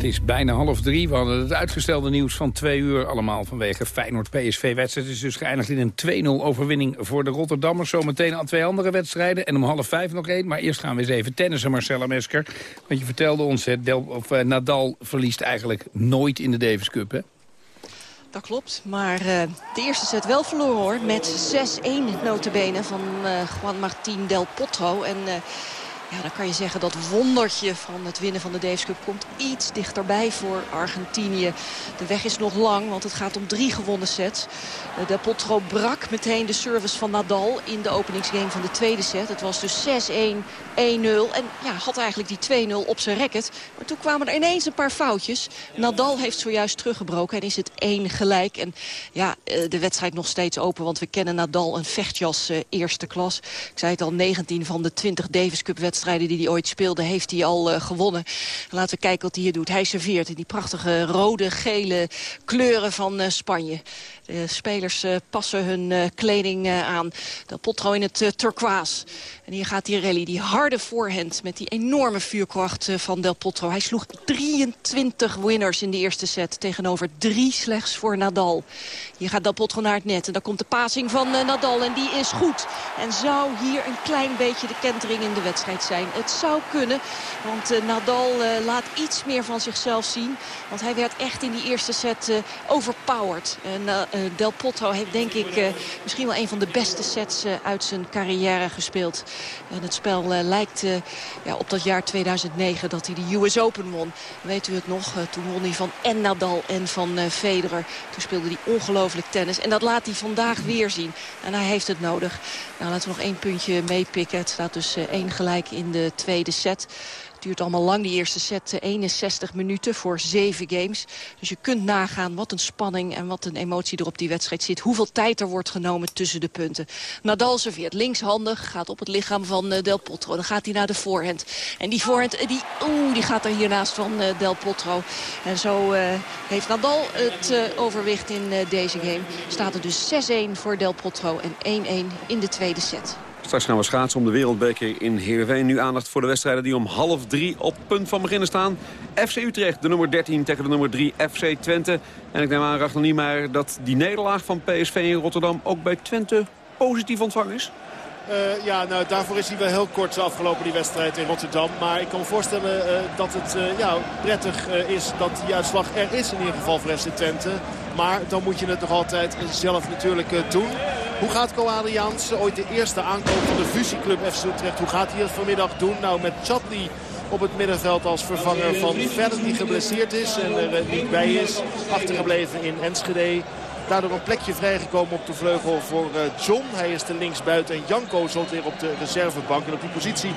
Het is bijna half drie. We hadden het uitgestelde nieuws van twee uur. Allemaal vanwege Feyenoord-PSV-wedstrijd. Het is dus geëindigd in een 2-0 overwinning voor de Rotterdammers. Zometeen aan twee andere wedstrijden. En om half vijf nog één. Maar eerst gaan we eens even tennissen, Marcella Mesker. Want je vertelde ons, hè, Del, of, eh, Nadal verliest eigenlijk nooit in de Davis Cup, hè? Dat klopt, maar eh, de eerste set wel verloren hoor. Met 6-1 notabene van eh, Juan Martín Del Potro. En Ja, dan kan je zeggen dat wondertje van het winnen van de Davis Cup komt iets dichterbij voor Argentinië. De weg is nog lang, want het gaat om drie gewonnen sets. Eh, De Potro brak meteen de service van Nadal in de openingsgame van de tweede set. Het was dus 6-1, 1-0 en ja, had eigenlijk die 2-0 op zijn racket. Maar toen kwamen er ineens een paar foutjes. Nadal heeft zojuist teruggebroken en is het één gelijk. En ja, eh, de wedstrijd nog steeds open, want we kennen Nadal een vechtjas eh, eerste klas. Ik zei het al, 19 van de 20 Davis Cup wedstrijden die hij ooit speelde, heeft hij al eh, gewonnen. Laten we kijken wat hij hier doet. Hij serveert in die prachtige rode, gele kleuren van eh, Spanje. De spelers eh, passen hun eh, kleding eh, aan. Del Potro in het turquoise. En hier gaat die rally, die harde voorhand met die enorme vuurkracht van Del Potro. Hij sloeg 23 winners in de eerste set tegenover drie slechts voor Nadal. Hier gaat Del Potro naar het net en dan komt de passing van Nadal en die is goed. En zou hier een klein beetje de kentering in de wedstrijd zijn. Het zou kunnen, want Nadal laat iets meer van zichzelf zien. Want hij werd echt in die eerste set overpowered. En Del Potro heeft denk ik uh, misschien wel een van de beste sets uh, uit zijn carrière gespeeld. En het spel lijkt ja, op dat jaar 2009 dat hij de US Open won. Weet u het nog? Toen won hij van en Nadal en van Federer. Toen speelde hij ongelooflijk tennis. En dat laat hij vandaag weer zien. En hij heeft het nodig. Nou, laten we nog één puntje meepikken. Het staat dus één gelijk in de tweede set. Duurt allemaal lang, die eerste set, 61 minuten voor zeven games. Dus je kunt nagaan wat een spanning en wat een emotie er op die wedstrijd zit. Hoeveel tijd er wordt genomen tussen de punten. Nadal serveert linkshandig, gaat op het lichaam van uh, Del Potro. Dan gaat hij naar de voorhand. En die voorhand, die, oeh, die gaat er hiernaast van Del Potro. En zo heeft Nadal het overwicht in deze game. Staat er dus 6-1 voor Del Potro en 1-1 in de tweede set. Straks gaan we schaatsen om de wereldbeker in Heerenveen. Nu aandacht voor de wedstrijden die om half drie op punt van beginnen staan. FC Utrecht, de nummer 13 tegen de nummer 3 FC Twente. En ik neem aan, Rachel Niemeyer, dat die nederlaag van PSV in Rotterdam... ook bij Twente positief ontvangen is? Uh, ja, nou, daarvoor is hij wel heel kort afgelopen, die wedstrijd in Rotterdam. Maar ik kan me voorstellen uh, dat het uh, ja, prettig is dat die uitslag er is in ieder geval voor FC Twente. Maar dan moet je het nog altijd zelf natuurlijk doen. Hoe gaat Ko Adriaans, ooit de eerste aankoop van de fusieclub FC Utrecht, hoe gaat hij het vanmiddag doen? Nou, met Chatli op het middenveld als vervanger van Verder die geblesseerd is en er niet bij is. Achtergebleven in Enschede. Daardoor een plekje vrijgekomen op de vleugel voor John. Hij is de linksbuiten en Janko zat weer op de reservebank. En op die positie,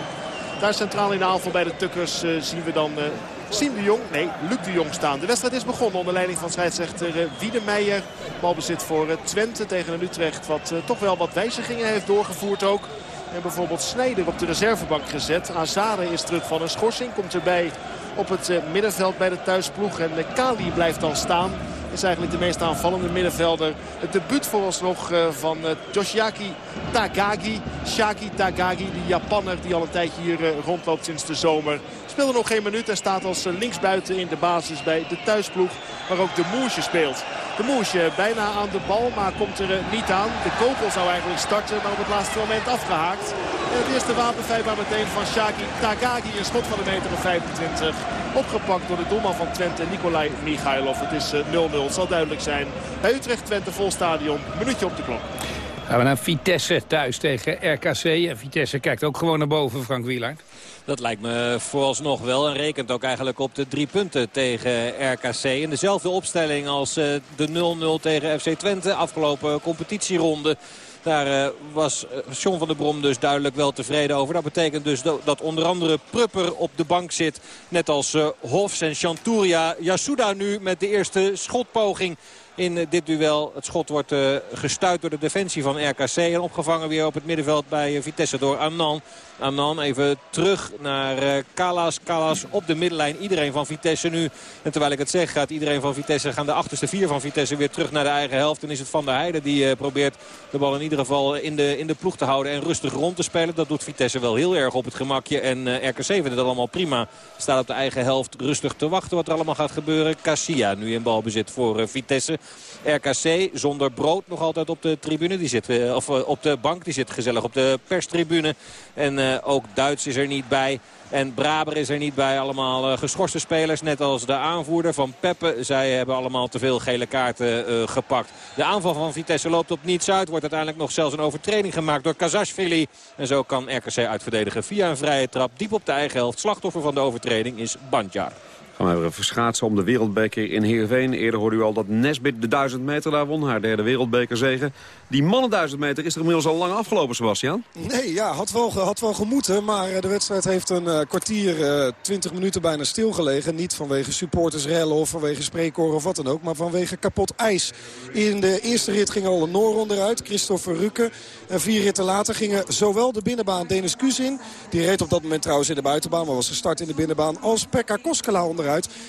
daar centraal in de aanval bij de Tukkers, uh, zien we dan uh, Siem de Jong, nee, Luc de Jong staan. De wedstrijd is begonnen onder leiding van scheidsrechter Wiedemeijer. Balbezit voor Twente tegen een Utrecht wat toch wel wat wijzigingen heeft doorgevoerd ook. En bijvoorbeeld Snijder op de reservebank gezet. Azade is terug van een schorsing. Komt erbij op het middenveld bij de thuisploeg. En Kali blijft dan staan is eigenlijk de meest aanvallende middenvelder. Het debuut vooralsnog uh, van uh, Toshiaki Tagagi. Shaki Tagagi, die Japanner die al een tijdje hier uh, rondloopt sinds de zomer. Speelde nog geen minuut en staat als linksbuiten in de basis bij de thuisploeg. Waar ook de Moesje speelt. De Moesje bijna aan de bal, maar komt er niet aan. De kogel zou eigenlijk starten, maar op het laatste moment afgehaakt. En het eerste wapenfeit meteen van Shaki Tagagi. Een schot van de meter of 25. Opgepakt door de doelman van Twente, Nikolai Michailov. Het is 0-0, het zal duidelijk zijn. Bij Utrecht Twente vol stadion. Minuutje op de klok. Gaan we naar Vitesse thuis tegen RKC. En Vitesse kijkt ook gewoon naar boven, Frank Wieland. Dat lijkt me vooralsnog wel. En rekent ook eigenlijk op de drie punten tegen RKC. In dezelfde opstelling als de 0-0 tegen FC Twente. Afgelopen competitieronde. Daar uh, was John van der Brom dus duidelijk wel tevreden over. Dat betekent dus dat, onder andere Prupper op de bank zit. Net als uh, Hofs en Chanturia. Yasuda nu met de eerste schotpoging in dit duel. Het schot wordt uh, gestuurd door de defensie van RKC. En opgevangen weer op het middenveld bij Vitesse door Annan. Annan even terug naar uh, Kalas. Op de middenlijn. Iedereen van Vitesse nu. En terwijl ik het zeg gaat iedereen van Vitesse gaan de achterste vier van Vitesse weer terug naar de eigen helft. En is het Van der Heijden die probeert de bal in ieder geval in de, in de ploeg te houden. En rustig rond te spelen. Dat doet Vitesse wel heel erg op het gemakje. En RKC vindt het allemaal prima. Staat op de eigen helft rustig te wachten wat er allemaal gaat gebeuren. Cassia nu in balbezit voor Vitesse. RKC zonder brood nog altijd op de tribune. Die zit, eh, of eh, op de bank. Die zit gezellig op de perstribune. En eh, ook Duits is er niet bij. En Braber is er niet bij. Allemaal geschorste spelers. Net als de aanvoerder van Peppe. Zij hebben allemaal te veel gele kaarten gepakt. De aanval van Vitesse loopt op niets uit. Wordt uiteindelijk nog zelfs een overtreding gemaakt door Kazashvili. En zo kan RKC uitverdedigen via een vrije trap. Diep op de eigen helft. Slachtoffer van de overtreding is Bandjar. Gaan we even verschaatsen om de wereldbeker in Heerenveen. Eerder hoorde u al dat Nesbit de 1000 meter daar won. Haar derde wereldbekerzegen. Die mannen 1000 meter is er inmiddels al lang afgelopen, Sebastian. Nee, ja, had wel, had wel gemoeten. Maar eh, de wedstrijd heeft een uh, kwartier, uh, 20 minuten bijna stilgelegen. Niet vanwege supportersrellen of vanwege spreekkoren of wat dan ook. Maar vanwege kapot ijs. In de eerste rit ging al een Noor onderuit. Christopher Rukke. En vier ritten later gingen zowel de binnenbaan Denis Kuzin. Die reed op dat moment trouwens in de buitenbaan. Maar was gestart in de binnenbaan. Als Pekka Koskela onderuit.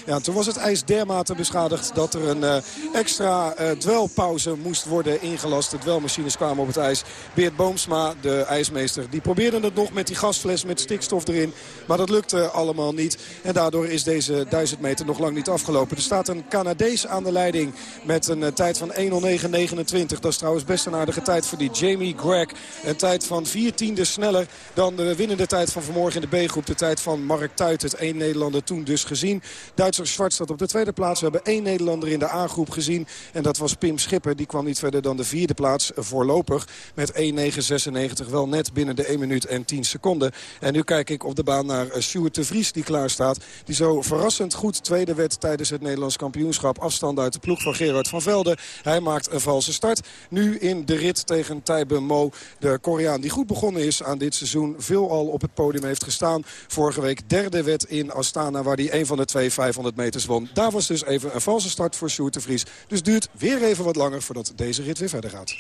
Ja, toen was het ijs dermate beschadigd dat er een uh, extra uh, dwelpauze moest worden ingelast. De dwelmachines kwamen op het ijs. Beert Boomsma, de ijsmeester, die probeerde het nog met die gasfles met stikstof erin. Maar dat lukte allemaal niet. En daardoor is deze 1000 meter nog lang niet afgelopen. Er staat een Canadees aan de leiding met een uh, tijd van 1.09.29. Dat is trouwens best een aardige tijd voor die Jamie Gregg. Een tijd van vier tiende sneller dan de winnende tijd van vanmorgen in de B-groep. De tijd van Mark Tuit, het één Nederlander toen dus gezien. Duitser Zwart staat op de tweede plaats. We hebben één Nederlander in de A-groep gezien. En dat was Pim Schipper. Die kwam niet verder dan de vierde plaats voorlopig. Met 1.996 wel net binnen de 1 minuut en 10 seconden. En nu kijk ik op de baan naar Stuart de Vries die klaar staat. Die zo verrassend goed tweede werd tijdens het Nederlands kampioenschap. Afstand uit de ploeg van Gerard van Velde. Hij maakt een valse start. Nu in de rit tegen Taibe Mo. De Koreaan die goed begonnen is aan dit seizoen. Veel al op het podium heeft gestaan. Vorige week derde wet in Astana waar hij een van de twee 500 meters won. Daar was dus even een valse start voor Sjoerd de Vries. Dus duurt weer even wat langer voordat deze rit weer verder gaat.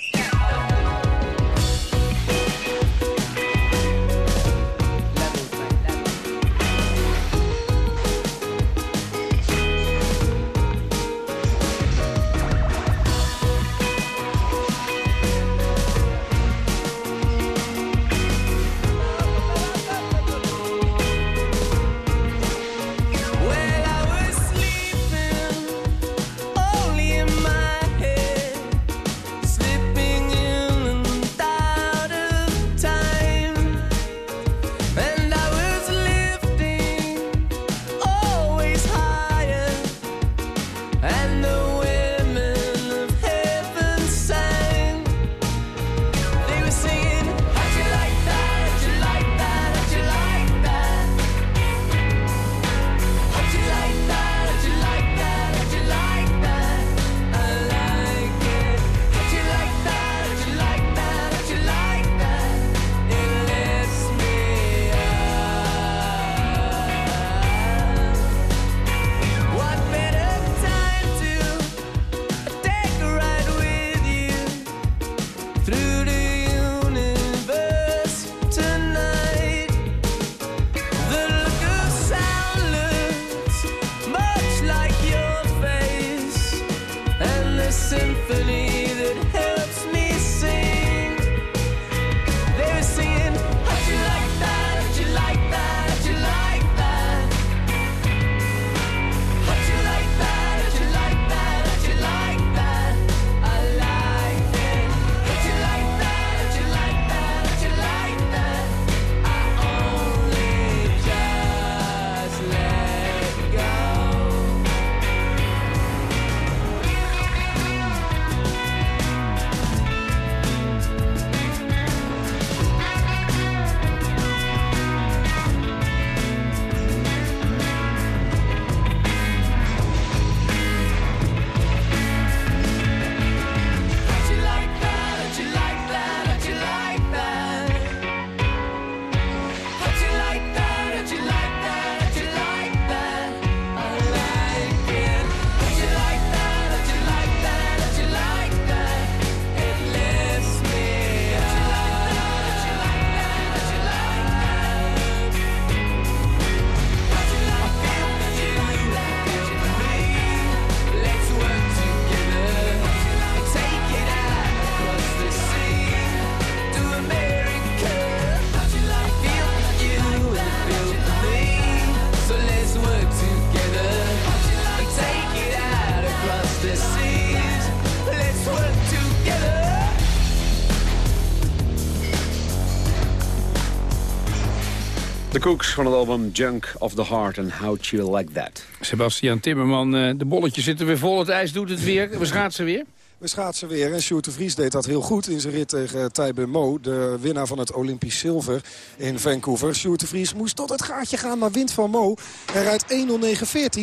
Cooks van het album Junk of the Heart and How You Like That. Sebastian Timmerman, eh, de bolletjes zitten weer vol. Het ijs doet het weer. We schaatsen weer. We schaatsen weer en Sjoerd de Vries deed dat heel goed in zijn rit tegen Tijbe Mo. De winnaar van het Olympisch zilver in Vancouver. Sjoerd de Vries moest tot het gaatje gaan, maar wint van Mo. Hij rijdt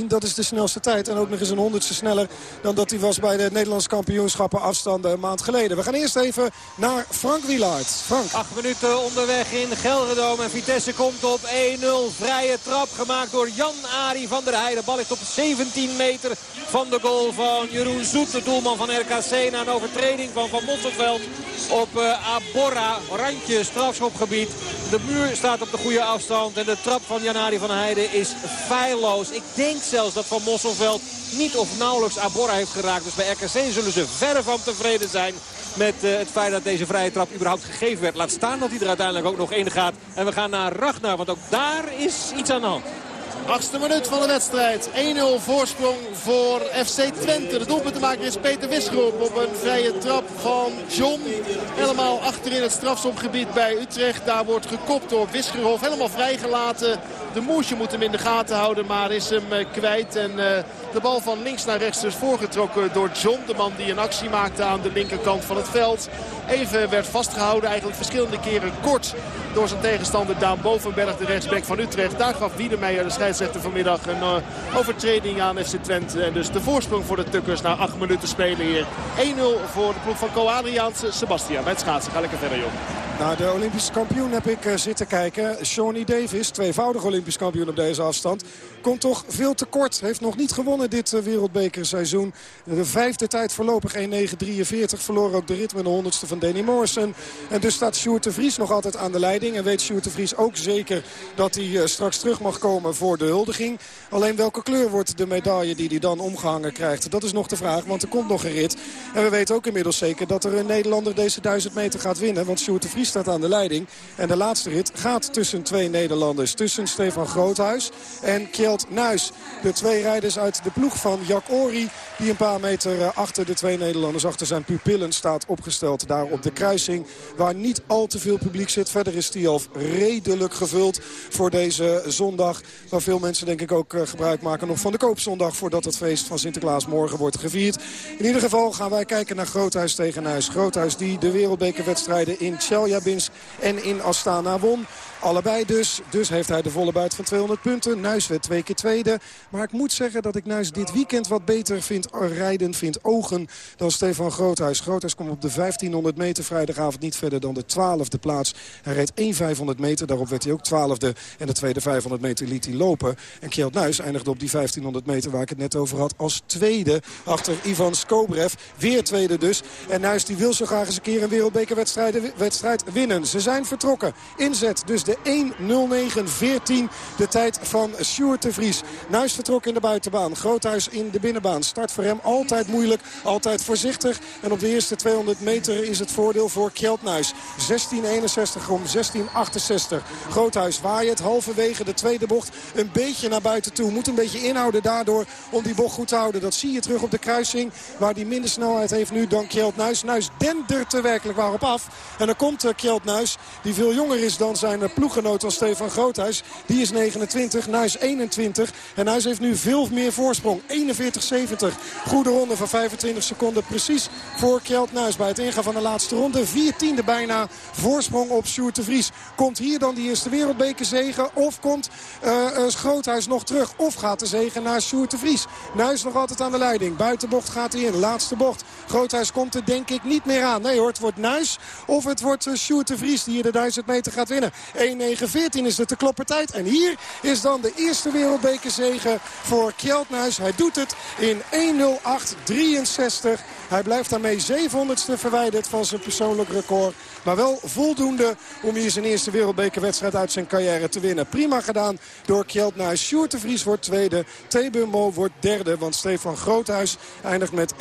1.09.14, dat is de snelste tijd. En ook nog eens een honderdste sneller dan dat hij was bij de Nederlandse kampioenschappen afstanden een maand geleden. We gaan eerst even naar Frank Wielaert. Frank. Acht minuten onderweg in Gelredome. En Vitesse komt op 1-0. Vrije trap gemaakt door Jan-Ari van der Heijden. Bal ligt op 17 meter van de goal van Jeroen Zoet, de doelman van RKC na een overtreding van Van Mosselveld op uh, Aborra. Randje strafschopgebied. De muur staat op de goede afstand. En de trap van Janari van Heijden is feilloos. Ik denk zelfs dat Van Mosselveld niet of nauwelijks Aborra heeft geraakt. Dus bij RKC zullen ze verre van tevreden zijn met uh, het feit dat deze vrije trap überhaupt gegeven werd. Laat staan dat hij er uiteindelijk ook nog in gaat. En we gaan naar Ragnar, want ook daar is iets aan de hand. Achtste minuut van de wedstrijd. 1-0 voorsprong voor FC Twente. De doelpuntenmaker is Peter Wisgroep op een vrije trap van John. Helemaal achter in het strafsomgebied bij Utrecht. Daar wordt gekopt door Wisgerhof. Helemaal vrijgelaten. De Moesje moet hem in de gaten houden, maar is hem uh, kwijt. En uh, de bal van links naar rechts dus voorgetrokken door John. De man die een actie maakte aan de linkerkant van het veld. Even werd vastgehouden, eigenlijk verschillende keren kort door zijn tegenstander Daan Bovenberg, de rechtsback van Utrecht. Daar gaf Wiedemeijer, de scheidsrechter vanmiddag, een uh, overtreding aan FC Twente. En dus de voorsprong voor de Tukkers na acht minuten spelen hier. 1-0 voor de ploeg van Co Adriaanse. Sebastian bij schaatsen. Ga lekker verder, joh. Naar de Olympische kampioen heb ik uh, zitten kijken. Shawnee Davis, tweevoudig Olympisch kampioen op deze afstand. Komt toch veel te kort. Heeft nog niet gewonnen dit uh, wereldbekerseizoen. De vijfde tijd voorlopig 1.9.43. Verloor ook de rit met de honderdste van Danny Morrison. En dus staat Sjoerd de Vries nog altijd aan de leiding. En weet Sjoerd de Vries ook zeker dat hij uh, straks terug mag komen voor de huldiging. Alleen welke kleur wordt de medaille die hij dan omgehangen krijgt? Dat is nog de vraag, want er komt nog een rit. En we weten ook inmiddels zeker dat er een Nederlander deze 1000 meter gaat winnen. Want Sjoerd de Vries staat aan de leiding. En de laatste rit gaat tussen twee Nederlanders. Tussen Stefan Groothuis en Kjeld Nuis. De twee rijders uit de ploeg van Jack Ori. Die een paar meter achter de twee Nederlanders, achter zijn pupillen staat opgesteld. Daar op de kruising waar niet al te veel publiek zit. Verder is die al redelijk gevuld voor deze zondag. Waar veel mensen denk ik ook gebruik maken nog van de koopzondag. Voordat het feest van Sinterklaas morgen wordt gevierd. In ieder geval gaan wij kijken naar Groothuis tegen Nuis. Groothuis die de wereldbekerwedstrijden in Chelyabinsk en in Astana won. Allebei dus. Dus heeft hij de volle buit van 200 punten. Nuis werd twee keer tweede. Maar ik moet zeggen dat ik Nuis dit weekend wat beter vind rijden, vind ogen dan Stefan Groothuis. Groothuis komt op de 1500 meter vrijdagavond niet verder dan de 12e plaats. Hij reed 1 500 meter, daarop werd hij ook 12e. En de tweede 500 meter liet hij lopen. En Kjeld Nuis eindigde op die 1500 meter waar ik het net over had als tweede. Achter Ivan Skobrev. Weer tweede dus. En Nuis die wil zo graag eens een keer een wereldbekerwedstrijd winnen. Ze zijn vertrokken. Inzet dus de de 1.09.14. De tijd van Sjoerd de Vries. Nuis vertrok in de buitenbaan. Groothuis in de binnenbaan. Start voor hem altijd moeilijk. Altijd voorzichtig. En op de eerste 200 meter is het voordeel voor Kjeld Nuis. 16.61 om 16.68. Groothuis waait halverwege de tweede bocht een beetje naar buiten toe. Moet een beetje inhouden daardoor om die bocht goed te houden. Dat zie je terug op de kruising. Waar die minder snelheid heeft nu dan Kjeld Nuis. Nuis dendert er werkelijk waarop af. En dan komt Kjeld Nuis. Die veel jonger is dan zijn ploeggenoot van Stefan Groothuis. Die is 29, Nuis 21. En Nuis heeft nu veel meer voorsprong. 41-70. Goede ronde van 25 seconden precies voor Kjeld Nuis. Bij het ingaan van de laatste ronde. 14e bijna voorsprong op Sjoerd de Vries. Komt hier dan die eerste wereldbeker zegen? Of komt uh, Groothuis nog terug? Of gaat de zegen naar Sjoerd de Vries? Nuis nog altijd aan de leiding. Buitenbocht gaat hij in. Laatste bocht. Groothuis komt er denk ik niet meer aan. Nee hoor, het wordt Nuis. Of het wordt uh, Sjoerd de Vries die hier de 1000 meter gaat winnen. 1.9.14 is het de kloppertijd. En hier is dan de eerste wereldbekerzege voor Kjeldnuis. Hij doet het in 1.08.63. Hij blijft daarmee 700ste verwijderd van zijn persoonlijk record. Maar wel voldoende om hier zijn eerste wereldbekerwedstrijd uit zijn carrière te winnen. Prima gedaan door Kjeldnuis. Sjoerd Vries wordt tweede. Tebumbo wordt derde. Want Stefan Groothuis eindigt met 1.09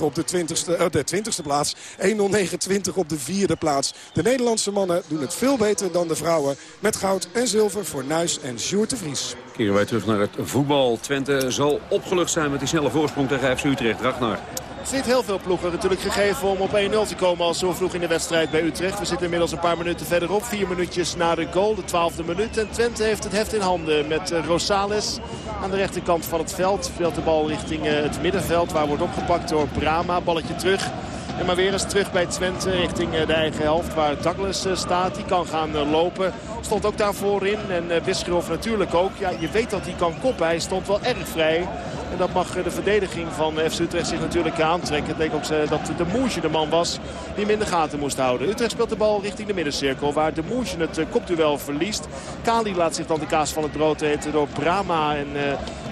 op de 20ste, uh, de 20ste plaats. 1.09.20 op de vierde plaats. De Nederlandse mannen doen het veel beter dan de vrouwen. Met goud en zilver voor Nuis en Sjoerd de Vries. Keren wij terug naar het voetbal. Twente zal opgelucht zijn met die snelle voorsprong tegen FC Utrecht. Ragnar. heeft niet heel veel ploegen natuurlijk gegeven om op 1-0 te komen als zo vroeg in de wedstrijd bij Utrecht. We zitten inmiddels een paar minuten verderop. Vier minuutjes na de goal, de twaalfde minuut. En Twente heeft het heft in handen met eh, Rosales aan de rechterkant van het veld. Speelt de bal richting eh, het middenveld waar wordt opgepakt door Brama. Balletje terug. En maar weer eens terug bij Twente richting eh, de eigen helft waar Douglas staat. Die kan gaan lopen. Stond ook daarvoor in. En Wisgerhoff natuurlijk ook. Ja, je weet dat hij kan koppen. Hij stond wel erg vrij. En dat mag de verdediging van FC Utrecht zich natuurlijk aantrekken. Het leek ook eh, dat de Moesje de man was die hem in de gaten moest houden. Utrecht speelt de bal richting de middencirkel waar de Moesje het eh, kopduel verliest. Kali laat zich dan de kaas van het brood eten door Brama. En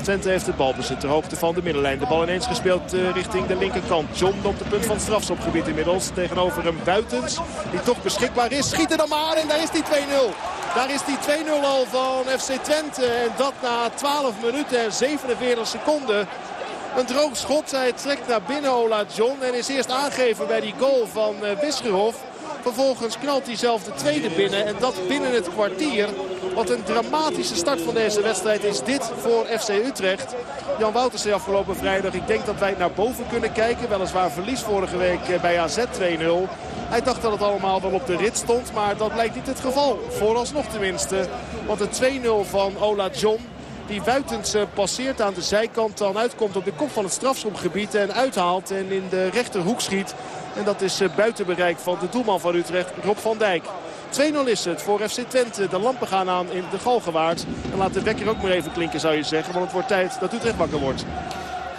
Twente heeft het balbezit ter hoogte van de middenlijn. De bal ineens gespeeld richting de linkerkant. John op de punt van het strafschopgebied inmiddels. Tegenover een buitens die toch beschikbaar is. Schiet er dan maar en daar is die 2-0. Daar is die 2-0 al van FC Twente. En dat na 12 minuten en 47 seconden. Een droog schot. Hij trekt naar binnen Ola John. En is eerst aangegeven bij die goal van Wisgerhof. Vervolgens knalt hij zelf de tweede binnen. En dat binnen het kwartier. Wat een dramatische start van deze wedstrijd is dit voor FC Utrecht. Jan Wouters zei afgelopen vrijdag. Ik denk dat wij naar boven kunnen kijken. Weliswaar verlies vorige week bij AZ 2-0. Hij dacht dat het allemaal wel op de rit stond. Maar dat blijkt niet het geval. Vooralsnog tenminste. Want de 2-0 van Ola John die Wuitens eh, passeert aan de zijkant. Dan uitkomt op de kop van het strafschopgebied en uithaalt. En in de rechterhoek schiet. En dat is eh, buiten bereik van de doelman van Utrecht, Rob van Dijk. 2-0 is het voor FC Twente. De lampen gaan aan in de Galgenwaard. En laat de wekker ook maar even klinken zou je zeggen. Want het wordt tijd dat Utrecht wakker wordt.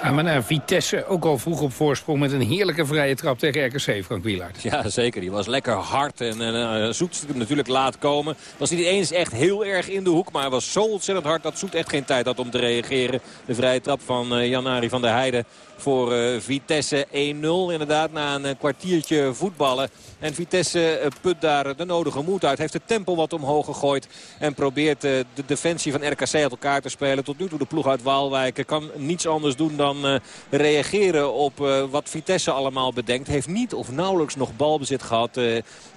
Gaan we naar Vitesse, ook al vroeg op voorsprong met een heerlijke vrije trap tegen RKC, Frank Wielaert. Ja, zeker. Die was lekker hard en uh, Zoet hem natuurlijk laat komen. Was niet eens echt heel erg in de hoek, maar was zo ontzettend hard dat Zoet echt geen tijd had om te reageren. De vrije trap van uh, Janari van der Heijden voor uh, Vitesse 1-0 inderdaad na een kwartiertje voetballen. En Vitesse uh, put daar de nodige moed uit. Heeft het tempo wat omhoog gegooid. En probeert de defensie van RKC uit elkaar te spelen. Tot nu toe de ploeg uit Waalwijk kan niets anders doen dan reageren op wat Vitesse allemaal bedenkt. Heeft niet of nauwelijks nog balbezit gehad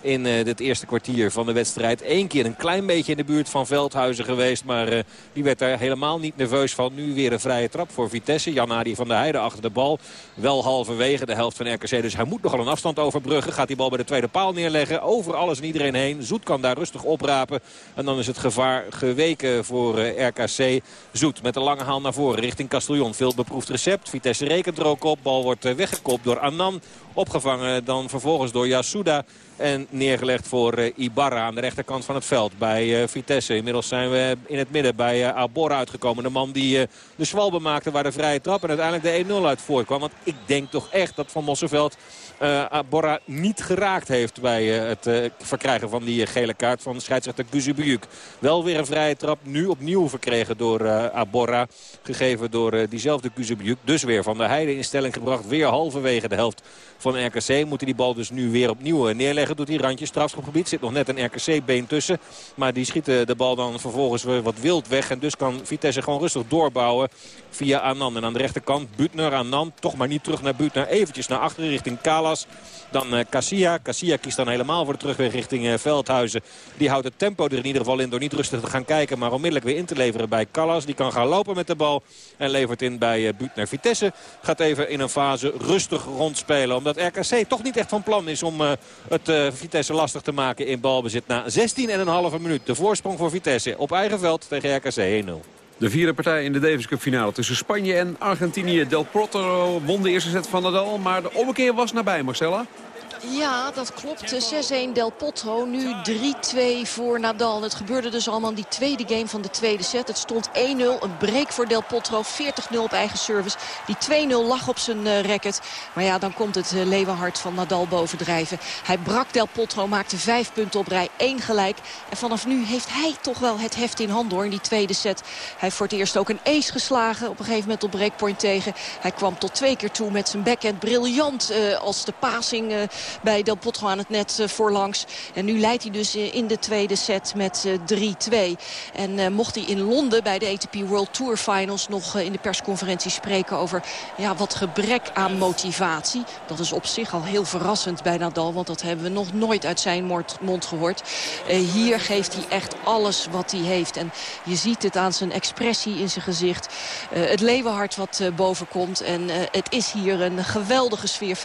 in het eerste kwartier van de wedstrijd. Eén keer een klein beetje in de buurt van Veldhuizen geweest. Maar die werd daar helemaal niet nerveus van. Nu weer een vrije trap voor Vitesse. Jan Adi van der Heijden achter de bal. Wel halverwege de helft van RKC. Dus hij moet nogal een afstand overbruggen. Gaat die bal bij de tweede paal neerleggen. Over alles en iedereen heen. Zoet kan daar rustig oprapen. En dan is het gevaar geweken voor eh, RKC. Zoet met een lange haal naar voren richting Castellon. Veel beproefd recept. Vitesse rekent er ook op. Bal wordt eh, weggekopt door Annan. Opgevangen dan vervolgens door Yasuda. En neergelegd voor uh, Ibarra aan de rechterkant van het veld bij uh, Vitesse. Inmiddels zijn we in het midden bij uh, Abora uitgekomen. De man die de zwalbe maakte waar de vrije trap en uiteindelijk de 1-0 uit voorkwam. Want ik denk toch echt dat Van Mosselveld Abora niet geraakt heeft bij het verkrijgen van die gele kaart van scheidsrechter Guzubiuk. Wel weer een vrije trap. Nu opnieuw verkregen door Abora. Gegeven door diezelfde Guzubiuk. Dus weer van de Heide in stelling gebracht. Weer halverwege de helft van RKC. Moeten die bal dus nu weer opnieuw neerleggen. Doet die randje strafschopgebied. Zit nog net een RKC-been tussen. Maar die schieten de bal dan vervolgens weer wat wild weg. En dus kan Vitesse gewoon rustig doorbouwen via Anand. En aan de rechterkant Butner, Anand. Toch maar niet terug naar Butner. Eventjes naar achteren richting Kalas. Dan uh, Cassia. Cassia kiest dan helemaal voor de terugweg richting uh, Veldhuizen. Die houdt het tempo er in ieder geval in door niet rustig te gaan kijken. Maar onmiddellijk weer in te leveren bij Callas. Die kan gaan lopen met de bal. En levert in bij uh, Butner. Vitesse gaat even in een fase rustig rondspelen. Omdat RKC toch niet echt van plan is om het Vitesse lastig te maken in balbezit. Na 16,5 minuut de voorsprong voor Vitesse op eigen veld tegen RKC 1-0. De vierde partij in de Davis Cup finale tussen Spanje en Argentinië. Del Potro won de eerste set van Nadal, maar de ommekeer was nabij, Marcella. Ja, dat klopt. 6-1 Del Potro. Nu 3-2 voor Nadal. Het gebeurde dus allemaal in die tweede game van de tweede set. Het stond 1-0. Een break voor Del Potro. 40-0 op eigen service. Die 2-0 lag op zijn uh, racket. Maar ja, dan komt het uh, leeuwenhart van Nadal bovendrijven. Hij brak Del Potro, maakte vijf punten op rij. één gelijk. En vanaf nu heeft hij toch wel het heft in hand hoor. In die tweede set. Hij heeft voor het eerst ook een ace geslagen. Op een gegeven moment op breakpoint tegen. Hij kwam tot twee keer toe met zijn backhand. Briljant uh, als de passing bij Del Potro aan het net voorlangs. En nu leidt hij dus in de tweede set met 3-2. En mocht hij in Londen bij de ATP World Tour Finals nog in de persconferentie spreken over ja, wat gebrek aan motivatie. Dat is op zich al heel verrassend bij Nadal, want dat hebben we nog nooit uit zijn mond gehoord. hier geeft hij echt alles wat hij heeft. En je ziet het aan zijn expressie in zijn gezicht. Het leeuwenhart wat uh, boven komt. En het is hier een geweldige sfeer.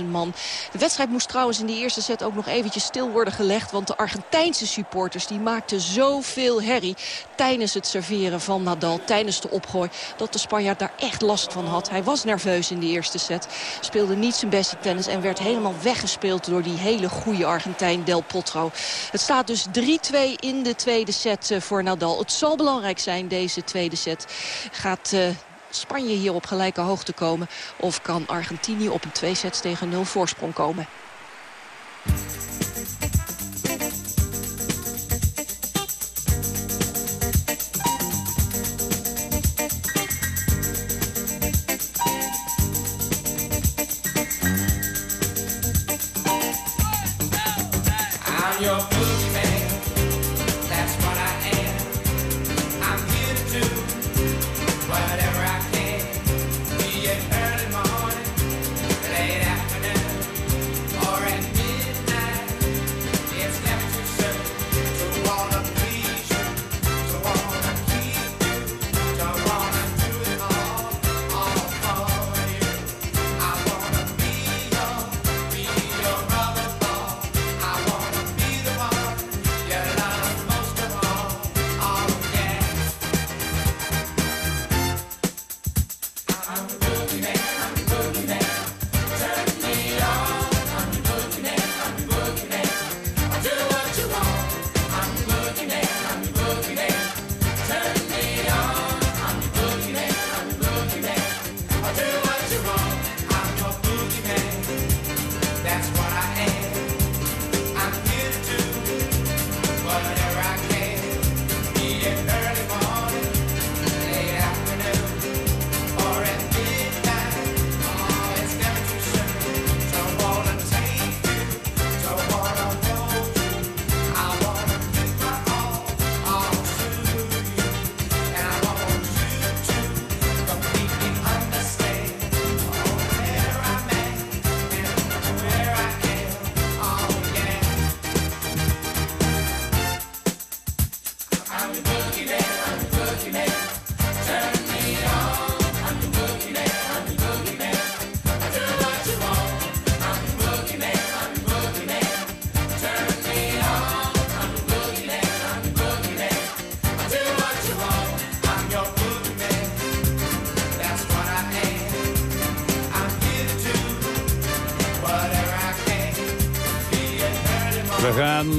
25.000 man. De wedstrijd moest trouwens in de eerste set ook nog eventjes stil worden gelegd. Want de Argentijnse supporters die maakten zoveel herrie tijdens het serveren van Nadal. Tijdens de opgooi. Dat de Spanjaard daar echt last van had. Hij was nerveus in de eerste set. Speelde niet zijn beste tennis. En werd helemaal weggespeeld door die hele goede Argentijn Del Potro. Het staat dus 3-2 in de tweede set voor Nadal. Het zal belangrijk zijn deze tweede set. Gaat... Uh, Spanje hier op gelijke hoogte komen? Of kan Argentinië op een twee sets tegen nul voorsprong komen?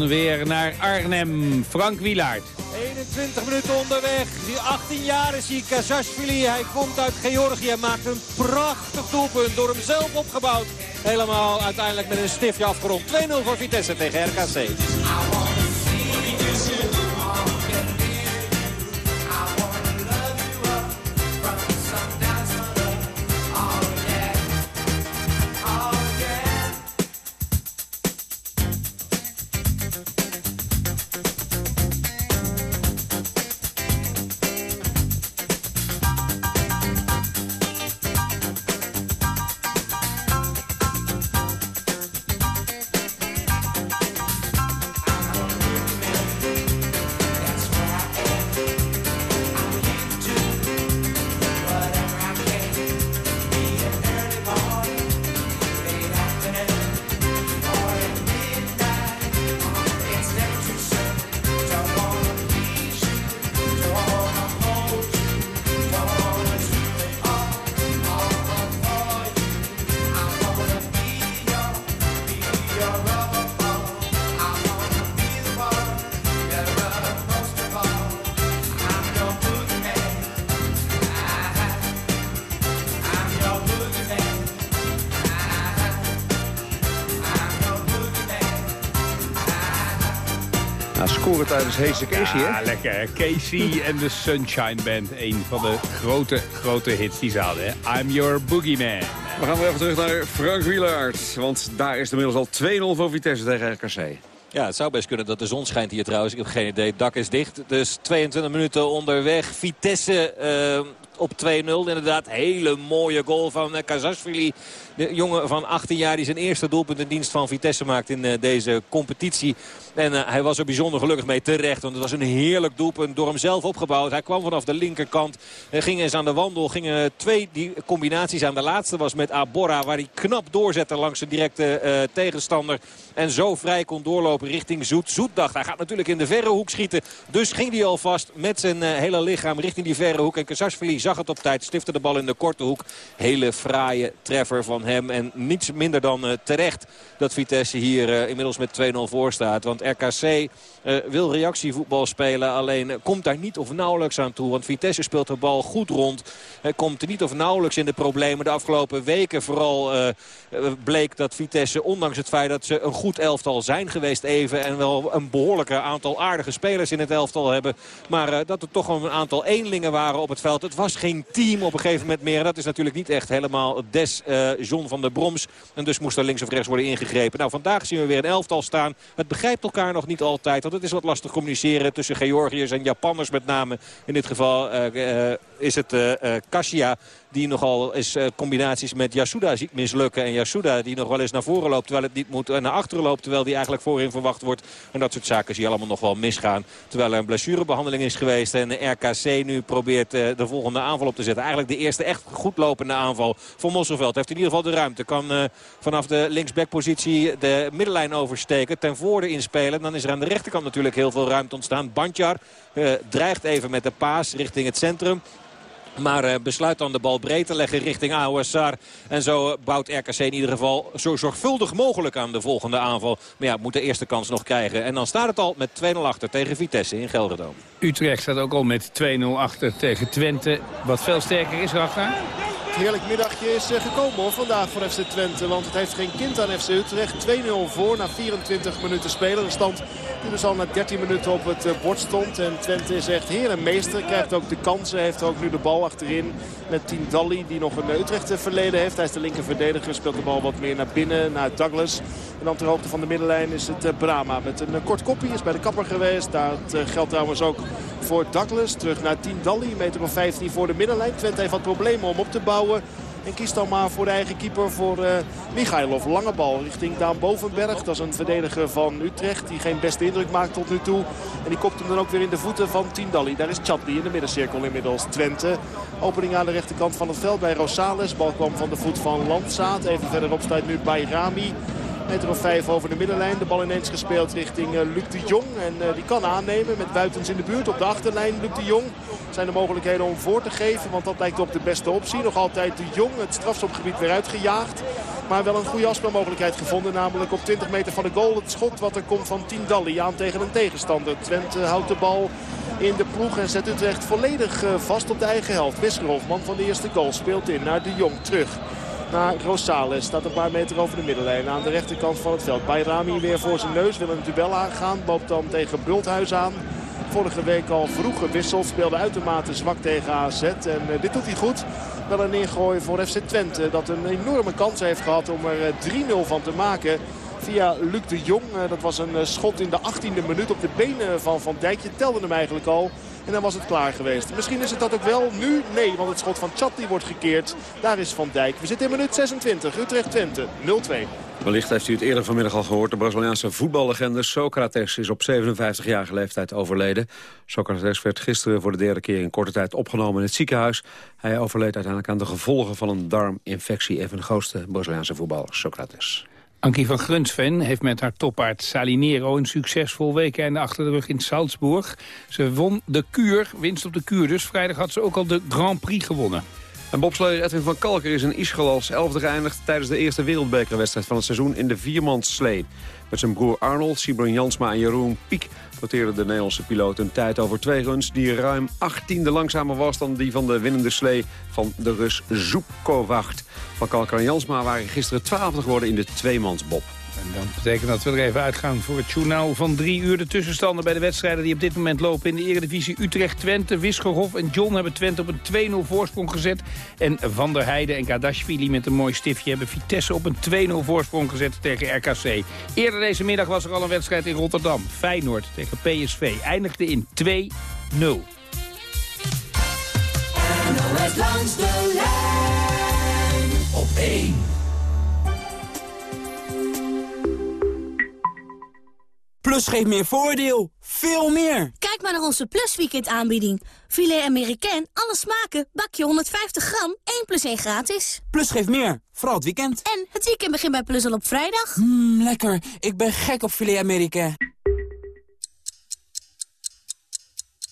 Weer naar Arnhem. Frank Wielaert. 21 minuten onderweg. Die 18 jaar is hij, Kazashvili. Hij komt uit Georgië en maakt een prachtig doelpunt. Door hem zelf opgebouwd. Helemaal uiteindelijk met een stiftje afgerond. 2-0 voor Vitesse tegen RKC. Tijdens Heese Casey, hè? Ja, lekker. Casey en de Sunshine Band. Een van de grote, grote hits die ze hadden. Hè? I'm Your Boogeyman. We gaan weer even terug naar Frank Wielaert. Want daar is inmiddels al 2-0 voor Vitesse tegen RKC. Ja, het zou best kunnen dat de zon schijnt hier trouwens. Ik heb geen idee. Het dak is dicht. Dus 22 minuten onderweg. Vitesse eh, op 2-0 inderdaad. Hele mooie goal van uh, Kazashvili. De jongen van 18 jaar die zijn eerste doelpunt in dienst van Vitesse maakt in uh, deze competitie. En uh, hij was er bijzonder gelukkig mee terecht. Want het was een heerlijk doelpunt door hem zelf opgebouwd. Hij kwam vanaf de linkerkant. Uh, ging eens aan de wandel. Gingen twee die combinaties aan. De laatste was met Abora. Waar hij knap doorzette langs zijn directe tegenstander. En zo vrij kon doorlopen richting Zoet. Zoet dacht hij gaat natuurlijk in de verre hoek schieten. Dus ging hij alvast met zijn hele lichaam richting die verre hoek. En Kasashvili zag het op tijd. Stifte de bal in de korte hoek. Hele fraaie treffer van hem. En niets minder dan terecht dat Vitesse hier inmiddels met 2-0 voor staat. Want RKC wil reactievoetbal spelen. Alleen uh, komt daar niet of nauwelijks aan toe. Want Vitesse speelt de bal goed rond. Uh, komt niet of nauwelijks in de problemen. De afgelopen weken vooral bleek dat Vitesse, ondanks het feit dat ze een goed elftal zijn geweest even. En wel een behoorlijke aantal aardige spelers in het elftal hebben. Maar dat er toch een aantal eenlingen waren op het veld. Het was geen team op een gegeven moment meer. Dat is natuurlijk niet echt helemaal des John van der Broms. En dus moest er links of rechts worden ingegrepen. Nou, vandaag zien we weer een elftal staan. Het begrijpt elkaar nog niet altijd. Het is wat lastig communiceren tussen Georgiërs en Japanners met name. In dit geval uh, uh, is het uh, Kasia die nogal eens combinaties met Yasuda ziet mislukken. En Yasuda die nog wel eens naar voren loopt terwijl het niet moet. En naar achteren loopt terwijl die eigenlijk voorin verwacht wordt. En dat soort zaken zie je allemaal nog wel misgaan. Terwijl er een blessurebehandeling is geweest. En de RKC nu probeert de volgende aanval op te zetten. Eigenlijk de eerste echt goed lopende aanval voor Mosselveld. Heeft in ieder geval de ruimte. Kan vanaf de linksbackpositie de middenlijn oversteken. Ten voorde inspelen. Dan is er aan de rechterkant natuurlijk heel veel ruimte ontstaan. Bandjar dreigt even met de paas richting het centrum. Maar uh, besluit dan de bal breed te leggen richting Aouassar. En zo uh, bouwt RKC in ieder geval zo zorgvuldig mogelijk aan de volgende aanval. Maar ja, moet de eerste kans nog krijgen. En dan staat het al met 2-0 achter tegen Vitesse in Gelderdoom. Utrecht staat ook al met 2-0 achter tegen Twente. Wat veel sterker is, Rafa? Het heerlijk middagje is gekomen hoor, vandaag voor FC Twente. Want het heeft geen kind aan FC Utrecht. 2-0 voor na 24 minuten spelen. De stand die dus al na 13 minuten op het bord stond. En Twente is echt heer en meester. Krijgt ook de kansen. Heeft ook nu de bal achterin met Tindalli die nog een Utrecht verleden heeft. Hij is de linker verdediger. Speelt de bal wat meer naar binnen, naar Douglas. En dan ter hoogte van de middenlijn is het Brama. Met een kort kopje is bij de kapper geweest. Dat geldt trouwens ook voor Douglas. Terug naar Tindalli. Meter of 15 voor de middenlijn. Twente heeft wat problemen om op te bouwen. En kiest dan maar voor de eigen keeper voor uh, Michailov. Lange bal richting Daan Bovenberg. Dat is een verdediger van Utrecht die geen beste indruk maakt tot nu toe. En die kopt hem dan ook weer in de voeten van Tindalli. Daar is Chatli in de middencirkel inmiddels. Twente. Opening aan de rechterkant van het veld bij Rosales. Bal kwam van de voet van Landzaat. Even verderop staat nu bij Rami. Meter of vijf over de middenlijn. De bal ineens gespeeld richting uh, Luc de Jong. En uh, die kan aannemen met Buitens in de buurt op de achterlijn. Luc de Jong zijn de mogelijkheden om voor te geven. Want dat lijkt op de beste optie. Nog altijd de Jong het strafschopgebied weer uitgejaagd. Maar wel een goede afspeelmogelijkheid gevonden. Namelijk op 20 meter van de goal. Het schot wat er komt van Tindalli aan tegen een tegenstander. Twente houdt de bal in de ploeg en zet Utrecht volledig uh, vast op de eigen helft. Wisgerhoff, man van de eerste goal, speelt in naar de Jong terug naar Rosales. Staat een paar meter over de middenlijn aan de rechterkant van het veld. Bayrami weer voor zijn neus. Wil een duel aangaan. Loopt dan tegen Bulthuis aan. Vorige week al vroeg gewisseld. Speelde uitermate zwak tegen AZ. En uh, dit doet hij goed. Wel een ingooi voor FC Twente. Dat een enorme kans heeft gehad om er uh, 3-0 van te maken. Via Luc de Jong. Uh, dat was een schot in de 18e minuut op de benen van Van Dijk. Je telde hem eigenlijk al. En dan was het klaar geweest. Misschien is het dat ook wel nu. Nee, want het schot van Chatli wordt gekeerd. Daar is Van Dijk. We zitten in minuut 26. Utrecht-Twente 0-2. Wellicht heeft u het eerder vanmiddag al gehoord. De Braziliaanse voetballegende Socrates is op 57-jarige leeftijd overleden. Socrates werd gisteren voor de derde keer in korte tijd opgenomen in het ziekenhuis. Hij overleed uiteindelijk aan de gevolgen van een darminfectie. Even de grootste Braziliaanse voetballer, Socrates. Ankie van Grunsven heeft met haar toppaard Salinero een succesvol weekend achter de rug in Salzburg. Ze won de kuur, winst op de kuur dus. Vrijdag had ze ook al de Grand Prix gewonnen. En bobsleer Edwin van Kalker is in Ischgl als elfde geëindigd... tijdens de eerste wereldbekerwedstrijd van het seizoen in de viermansslee. Met zijn broer Arnold, Sibron Jansma en Jeroen Piek... noteerde de Nederlandse piloot een tijd over twee runs... die ruim 18e langzamer was dan die van de winnende slee van de Rus Zoepkowacht. Van Kalker en Jansma waren gisteren twaalfde geworden in de tweemansbob. Dat betekent dat we er even uitgaan voor het journaal van drie uur. De tussenstanden bij de wedstrijden die op dit moment lopen in de Eredivisie. Utrecht-Twente, Wisgerhof en John hebben Twente op een 2-0 voorsprong gezet. En Van der Heijden en Kadashvili met een mooi stiftje hebben Vitesse op een 2-0 voorsprong gezet tegen RKC. Eerder deze middag was er al een wedstrijd in Rotterdam. Feyenoord tegen PSV eindigde in 2-0. NOS langs de lijn op 1. Plus geeft meer voordeel. Veel meer. Kijk maar naar onze Plus Weekend aanbieding. Filet Amerikaan, alle smaken, bakje 150 gram, 1 plus 1 gratis. Plus geeft meer. Vooral het weekend. En het weekend begint bij Plus al op vrijdag. Mmm, lekker. Ik ben gek op filet Amerikaan.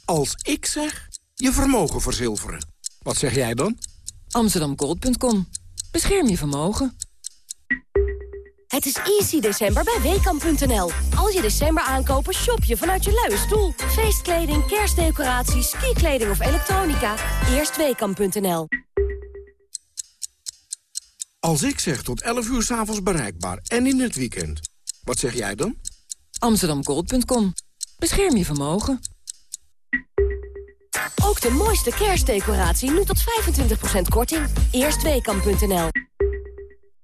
Als ik zeg, je vermogen verzilveren. Wat zeg jij dan? Amsterdamgold.com. Bescherm je vermogen. Het is easy december bij Weekamp.nl. Als je december aankopen, shop je vanuit je luie stoel. Feestkleding, kerstdecoraties, skikleding of elektronica. Eerst Weekamp.nl. Als ik zeg tot 11 uur s'avonds bereikbaar en in het weekend. Wat zeg jij dan? Amsterdamgold.com. Bescherm je vermogen. Ook de mooiste kerstdecoratie nu tot 25% korting. Eerst Weekamp.nl.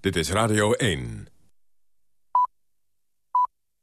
Dit is Radio 1.